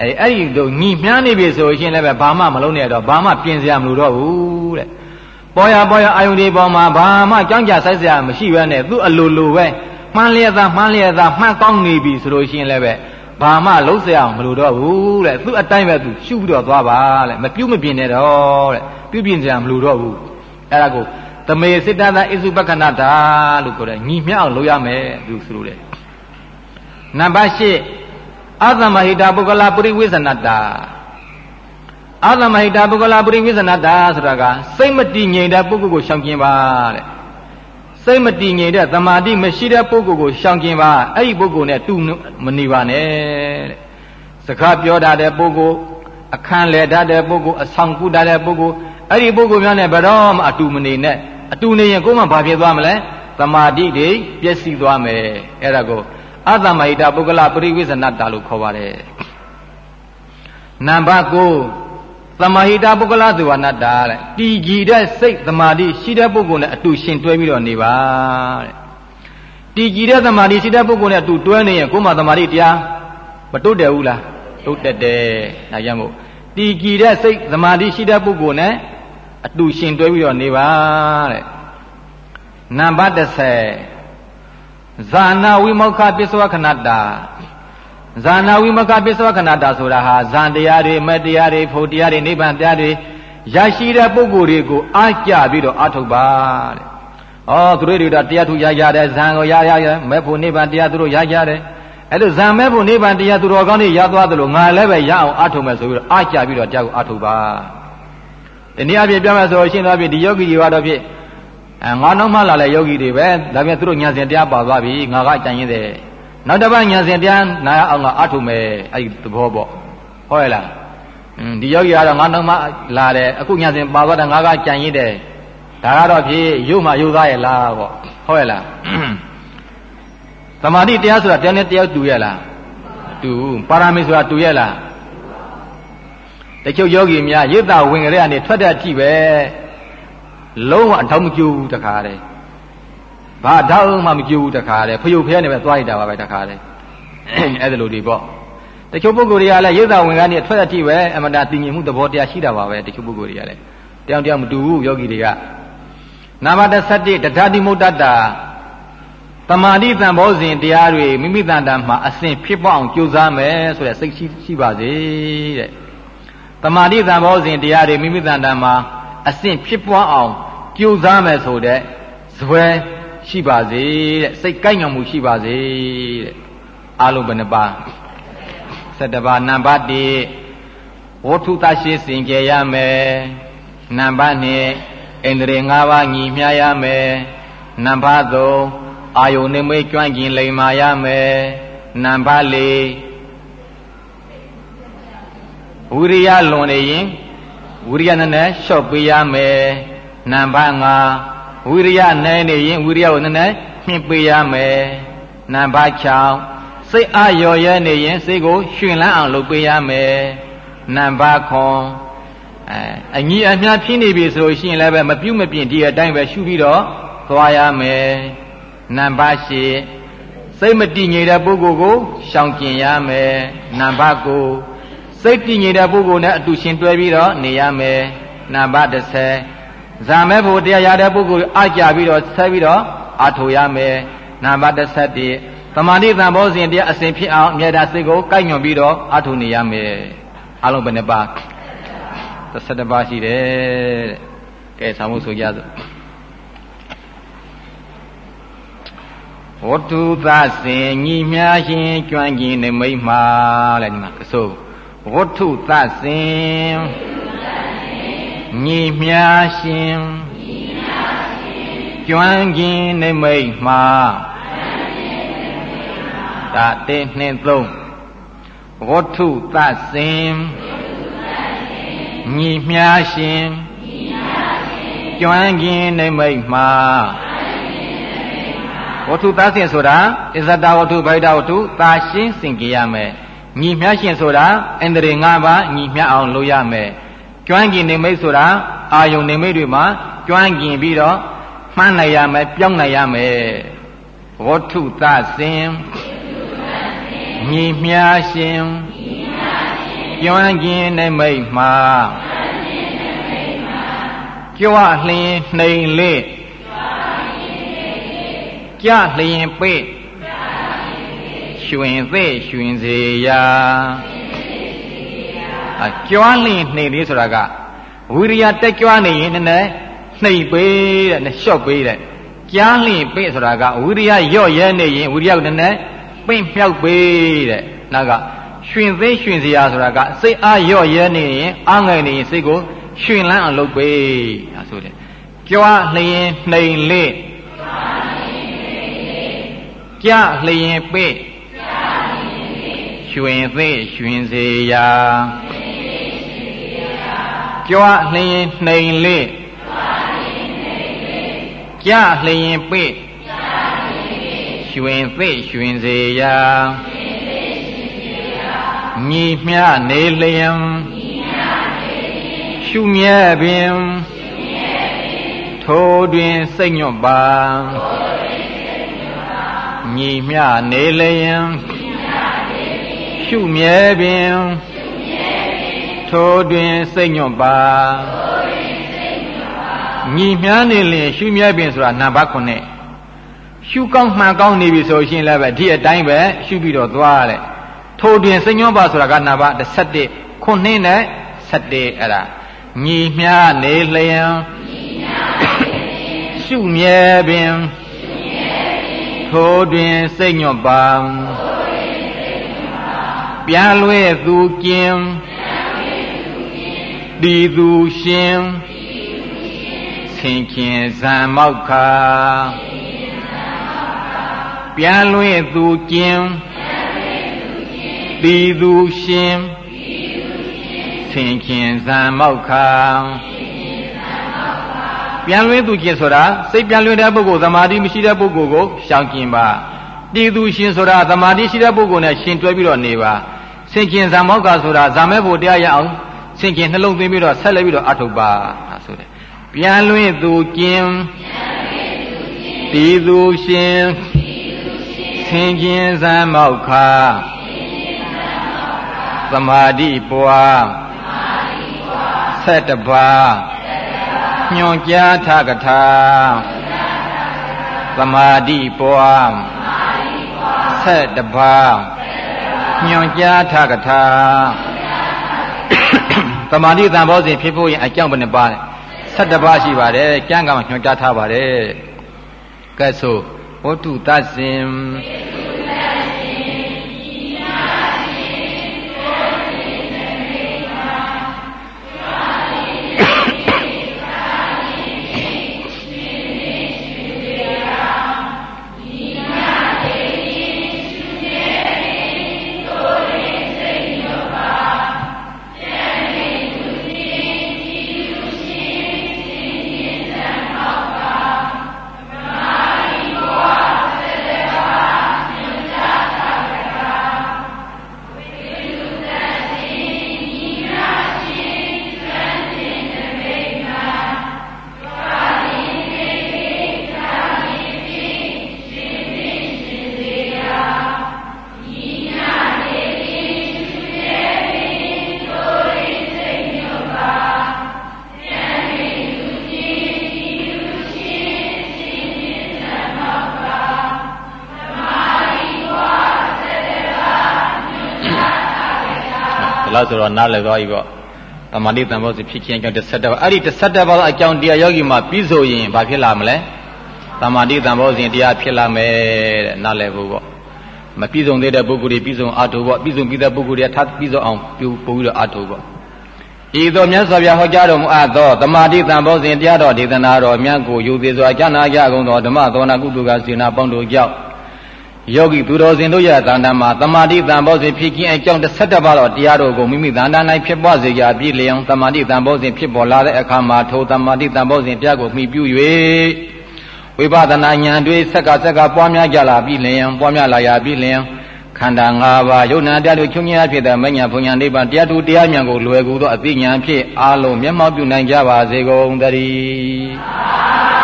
အဲအဲ့ဒီတို့ညီမြန်းနေပြီဆိုရင်လည်းပဲဘာမှမလုံးနဲ့တော့ဘာမှပြင်စရာမလိုတော့ဘူးတဲ့ပေါ်ရပေါ်ရအာယုန်ဒီပေါ်မှာဘာမှကြောင်းကြဆိုင်စရာမရှိဘဲနဲ့သူအလိုလိုပဲ မှန်လျက်သားမှန်လျက်သားမှန်ကောင်းနေပြီဆိုလို့ရှိရင်လည်းပဲဘာမှလုံးစရာမလိုတော့ဘူးတဲ့သူအတိုင်းပဲသူရှုပြီးတော့သွားပါတဲ့မပြုတ်မပြင်းနဲ့တော့တဲ့ပြုတ်ပြင်းစရာမလိုတော့ဘူးအဲ့ဒါကိုသမေစိတ္တသာဣစုပက္ခဏတာလို့ခေါ်တယ်ညီမျှအောင်လုပ်ရမယ်သူဆိုလို့တယ်နံပါတ်၈အသမဟိတာပုဂ္ဂလာပရိဝိဇ္ဇနတာအသမဟိတာပုဂ္ဂလာပရိဝိဇ္ဇနတာဆိုတာကစိတ်မတည်ငြိမ်တဲ့ပုဂ္ဂိုလ်ကိုရှောင်ကျင်ပါတဲ့ စိတ်မတည်ငြိမ်တဲ့သမာဓိမရှိတဲ့ပုဂ္ဂိုလ်ကိုရှောင်ကျင်ပါအဲ့ဒီပုဂ္ဂိုလ်နဲ့တူမနေပါနဲ့တဲ့စကားပြောတတ်တဲ့ပုဂ္ဂိုလ်အခန်းလဲတတ်တဲ့ပုဂ္ဂိုလ်အဆောင်ကုတတ်တဲ့ပုဂ္ဂိုလ်အဲ့ဒီပုဂ္ဂိုလ်များနဲ့ဘယ်တော့မှအတူမနေနဲ့အတူနေရင်ကိုယ်မှဘာဖြစ်သွားမလဲသမာဓိတွေပျက်စီးသွားမယ်အဲ့ဒါကိုအသမဟိတပုဂ္ဂလပရိဝိဇ္ဇနတာလို့ခေါ်ပါတယ်နံပါတ်9 သမဟိတပုဂ္ဂလသုဝနတာတဲ့တည်ကြည်တဲ့စိတ်သမာဓိရှိတဲ့ပုဂ္ဂိုလ်နဲ့အတူရှင်တွဲပြီးတော့နေပါတဲ့တည်ကြည်တဲ့သမာဓိရှိတဲ့ပုဂ္ဂိုလ်နဲ့အတူတွဲနေရင်ကိုယ်မှသမာဓိတရားမတုတ်တယ်ဘူးလားတုတ်တက်တယ်ဒါကြောင့်မို့တီကြည်တဲ့စိတ်သမာဓိရှိတဲ့ပုဂ္ဂိုလ်နဲ့အတူရှင်တွဲပြီးတော့နေပါတဲ့နံပါတ်30ဇာနာဝိမောက္ခပစ္စဝခဏတာ ဇာနာဝိမောက္ခပစ္စဝခဏတာဆိုတာဟာဇန်တရားတွေမတရားတွေဖို့တရားတွေနိဗ္ဗာန်တရားတွေရရှိတဲ့ပုဂ္ဂိုလ်တွေကိုအားကြပြီးတော့အထုတ်ပါတဲ့။ဩသူတို့တွေကတရားထုရရတဲ့ဇံကိုရရရမဲ့ဖို့နိဗ္ဗာန်တရားသူတို့ရကြတယ်။အဲ့လိုဇံမဲ့ဖို့နိဗ္ဗာန်တရားသူတော်ကောင်းတွေရသွားသလိုငါလည်းပဲရအောင်အထုတ်မယ်ဆိုပြီးတော့အားကြပြီးတော့တရားကိုအထုတ်ပါ။ဒီနေ့အပြည့်ပြောမယ်ဆိုရှင်းသွားပြီဒီယောဂီတွေကတော့ဖြစ်အဲငါနောက်မှလာတဲ့ယောဂီတွေပဲဒါပြန်သူတို့ညာစဉ်တရားပါသွားပြီငါကကြံရင်းတယ် နောက်တစ်ပတ်ညာစဉ်တရားနာရအောင်ကအထုတ်မယ်အဲ့ဒီသဘောပေါ့ဟုတ်ရဲ့လားဒီယောဂီကတော့ငါနောက်မှလာတယ်အခုညာစဉ်ပါသွားတာငါကကြံရည်တယ်ဒါကတော့ဖြင့်ရုပ်မှရုပ်သားရဲ့လားပေါ့ဟုတ်ရဲ့လားသမာဓိတရားဆိုတာတရားနဲ့တရားတူရဲ့လားတူပါရမီဆိုတာတူရဲ့လားတချို့ယောဂီများရိတ်တာဝင်ကြတဲ့ကနေထွက်တဲ့အကြည့်ပဲလုံးဝအထောက်မကျူဘူးတခါတည်း ဘာတောက်မှမကျူဘူးတခါတည်းဖယုတ်ဖဲနေပဲသွားရတာပါပဲတခါတည်းအဲ့ဒါလိုတွေပေါ့တချို့ပုဂ္ဂိုလ်တွေကလည်းရိတ်တာဝင်ကနေထွက်တဲ့အထိပဲအမတာတည်ငြိမ်မှုသဘောတရားရှိတာပါပဲတချို့ပုဂ္ဂိုလ်တွေကလည်းတယောက်တယောက်မတူဘူးယောဂီတွေကနာမတ7တထာတိမုဒ္ဒတာတမာတိတန်ဘောဇဉ်တရားတွေမိမိတန်တာမှာအစဉ်ဖြစ်ပေါအောင်ကြိုးစားမယ်ဆိုတဲ့စိတ်ရှိရှိပါစေတဲ့တမာတိတန်ဘောဇဉ်တရားတွေမိမိတန်တာမှာအစဉ်ဖြစ်ပွားအောင်ကြိုးစားမယ်ဆိုတဲ့ဇွဲ ရှိပါစေတဲ့စိတ်ကိုက်ငံမှုရှိပါစေတဲ့အာလုံးဘယ်နှပါ7ပါးနံပါတ်1ဝဋ္ထုတရှိစင်ကြယ်ရမယ်နံပါတ်2ဣန္ဒြေ5ပါးညီမျှရမယ်နံပါတ်3အာယုန်နိမိတ်ကျွမ်းကျင်လိမ္မာရမယ်နံပါတ်4ဝိရိယလွန်နေရင်ဝိရိယနဲ့နဲ့လျှော့ပေးရမယ်နံပါတ်5 ဝိရိယနဲ့နေရင်ဝိရိယကိုနဲ့နဲ့မြင့်ပေးရမယ်နံပါတ်6စိတ်အာရော်ရဲနေရင်စိတ်ကိုရှင်လန်းအောင်လုပ်ပေးရမယ်နံပါတ်9အဲအညီအမျှဖြစ်နေပြီဆိုရှင်လည်းပဲမပြုတ်မပြင်းဒီအတိုင်းပဲရှုပြီးတော့သွားရမယ်နံပါတ်10စိတ်မတည်ငြိမ်တဲ့ပုဂ္ဂိုလ်ကိုရှောင်ကျင်ရမယ်နံပါတ်9စိတ်တည်ငြိမ်တဲ့ပုဂ္ဂိုလ်နဲ့အတူရှင်တွဲပြီးတော့နေရမယ်နံပါတ်10 ဇာမဲဖို့တရားရတဲ့ပုဂ္ဂိုလ်အကြပြီးတော့ဆက်ပြီးတော့အထောရမယ်နံပါတ်17သမာဓိသံဘောစဉ်တရားအစဉ်ဖြစ်အောင်အမြဲတမ်းစိတ်ကိုကိုက်ညွန်ပြီးတော့အထုနေရမယ်အလုံးဘယ်နှပါ17ပါးရှိတယ်တဲ့ကဲဆောင်းဖို့ဆိုကြစို့ဝတ္ထုသစဉ်ညီမြရှင်ကျွမ်းကျင်နေမိမ့်မှာတဲ့ဒီမှာကဆိုဝတ္ထုသစဉ် ညီမြရှင်ကျွမ်းကျင်နေမိမ့်မှာဒါတေနှင်းသုံးဝဋ္ထုသစင်ညီမြရှင်ကျွမ်းကင်းနိမိတ်မှာဝဋ္ထုသစင်ဆိုတာအစ္ဆတဝဋ္ထုဗိဒဝဋ္ထုသာရှင်းစင်ကြရမယ်ညီမြရှင်ဆိုတာအန္တရေ၅ပါးညီမြအောင်လုပ်ရမယ် ကျွမ်းကင်နိမိတ်ဆိုတာအာယုန်နိမိတ်တွေမှာကျွမ်းကင်ပြီးတော့မှန်းနိုင်ရမယ်ပြောင်းနိုင်ရမယ်ဝဋ္ထုသစင်ညီမြရှင်ကျွမ်းကျင်နေမိတ်မှာကြွလျင်နှိမ်လေကြလျင်ပိတ်ရွှင်သေးရွှင်စေရာအ ကြွလျင်နှိမ်လေးဆိုတာကဝိရိယတက်ကြွနေရင်နည်းနည်းနှိမ်ပေးတဲ့နဲ့လျှော့ပေးတဲ့ကြားလျင်ပိတ်ဆိုတာကဝိရိယရော့ရဲနေရင်ဝိရိယကနည်းနည်းပင့်မြောက်ပေးတဲ့နောက်ကရွှင်သေးရွှင်စရာဆိုတာကစိတ်အားရော့ရဲနေရင်အားငယ်နေရင်စိတ်ကိုရွှင်လန်းအောင်လုပ်ပေးဒါဆိုတယ်ကြွားလျင်နှိမ်လေကြလျင်ပိရွှင်သေးရွှင်စေရာ ကြွားလျင်နှိမ်လေကြလျင်ပိရွှင်သိရွှင်စေရာညီမျှနေလျင်ရှုမြဲပင်ထိုတွင်စိတ်ညွတ်ပါညီမျှနေလျင်ရှရှုမြဲပင် ထိုတွင်စိတ်ညွတ်ပါညီမြန်းနေလင်ရှုမြဲပင်ဆိုတာနံပါတ်9ရှုကောင်းမှန်ကောင်းနေပြီဆိုရှင်လည်းပဲဒီအတိုင်းပဲရှုပြီးတော့သွားတယ်ထိုတွင်စိတ်ညွတ်ပါဆိုတာကနံပါတ်17ခုနှစ်နဲ့17အဲ့ဒါညီမြနေလျင်ရှုမြဲပင်ထိုတွင်စိတ်ညွတ်ပါပြန်လွဲသူကျင် ဒီသူရှင်ဆင်ခင်ဇံမောက်ခါပြန်လွဲသူကျင်ဒီသူရှင်ဆင်ခင်ဇံမောက်ခါပြန်လွင်သူကျင်ဆိုတာစိတ်ပြန်လွင်တဲ့ပုဂ္ဂိုလ်သမာဓိမရှိတဲ့ပုဂ္ဂိုလ်ကိုရှောင်ကျင်ပါတည်သူရှင်ဆိုတာသမာဓိရှိတဲ့ပုဂ္ဂိုလ်နဲ့ရှင်တွဲပြီးတော့နေပါဆင်ကျင်ဇံမောက္ခဆိုတာဇာမဲဖို့တရားရအောင် ဆင်ကျင်နှလုံးသွင်းပြီးတော့ဆက်လက်ပြီးတော့အထုတ်ပါဆိုတယ်ပြန်လွင်သူကျင်တည်သူရှင်ဆင်ကျင်ဇံမောက္ခသမာဓိပွားဆက်တပါးညွန်ကြားထကထာသမာဓိပွားဆက်တပါးညွန်ကြားထကထာ သမာဓိသံဘောစဉ်ဖြစ်ဖို့ရင်အကြောင်းဘယ်နှပါးလဲဆက်တပါးရှိပါတယ်ကျမ်းကမှာညွန်ကြားထားပါတယ်ကဲဆိုဝတ္ထုသဇင် ဆိုတော့နားလည်သွားပြီပေါ့တမာတိတန်ဖို့စီဖြစ်ခြင်းအကြောင်းတစ်ဆက်တပါအဲ့ဒီတစ်ဆက်တပါအကြောင်းတရားယောဂီမှာပြီးဆိုရင်ဘာဖြစ်လာမလဲတမာတိတန်ဖို့စဉ်တရားဖြစ်လာမယ်တဲ့နားလည်ဖို့ပေါ့မပြည့်စုံသေးတဲ့ပုဂ္ဂိုလ်တွေပြည့်စုံအာထုပေါ့ပြည့်စုံပြီးတဲ့ပုဂ္ဂိုလ်တွေထပ်ပြည့်စုံအောင်ပြုပို့ပြီးတော့အာထုပေါ့ဤသို့မြတ်စွာဘုရားဟောကြားတော်မူအပ်သောတမာတိတန်ဖို့စဉ်တရားတော်ဒေသနာတော်မြတ်ကိုယူသေးစွာကျမ်းနာကြကုန်သောဓမ္မသောနာကုတုကစေနာပေါင်းတို့ကြောင့် ယောဂီသူတော်စင်တို့ရဲ့တန်တမှာတမာတိတန်ဘောစဉ်ဖြစ်ခြင်းအကြောင်းတစ်ဆက်တပါးတော့တရားတော်ကိုမိမိတန်တ၌ဖြစ်ပွားစေကြပြည့်လျောင်တမာတိတန်ဘောစဉ်ဖြစ်ပေါ်လာတဲ့အခါမှာထိုတမာတိတန်ဘောစဉ်တရားကိုမှီပြု၍ဝိပဿနာဉာဏ်တွေဆက်ကဆက်ကပွားများကြလာပြီလျင်ပွားများလာရပြီလျင်ခန္ဓာ၅ပါးယုံနာတရားတို့ချုပ်ငြိမ်းဖြစ်တဲ့မညာဘုံညာနိဗ္ဗာန်တရားသူတရားဉာဏ်ကိုလွယ်ကူသောအသိဉာဏ်ဖြင့်အာလုံးမျက်မှောက်ပြုနိုင်ကြပါစေကုန်သတည်း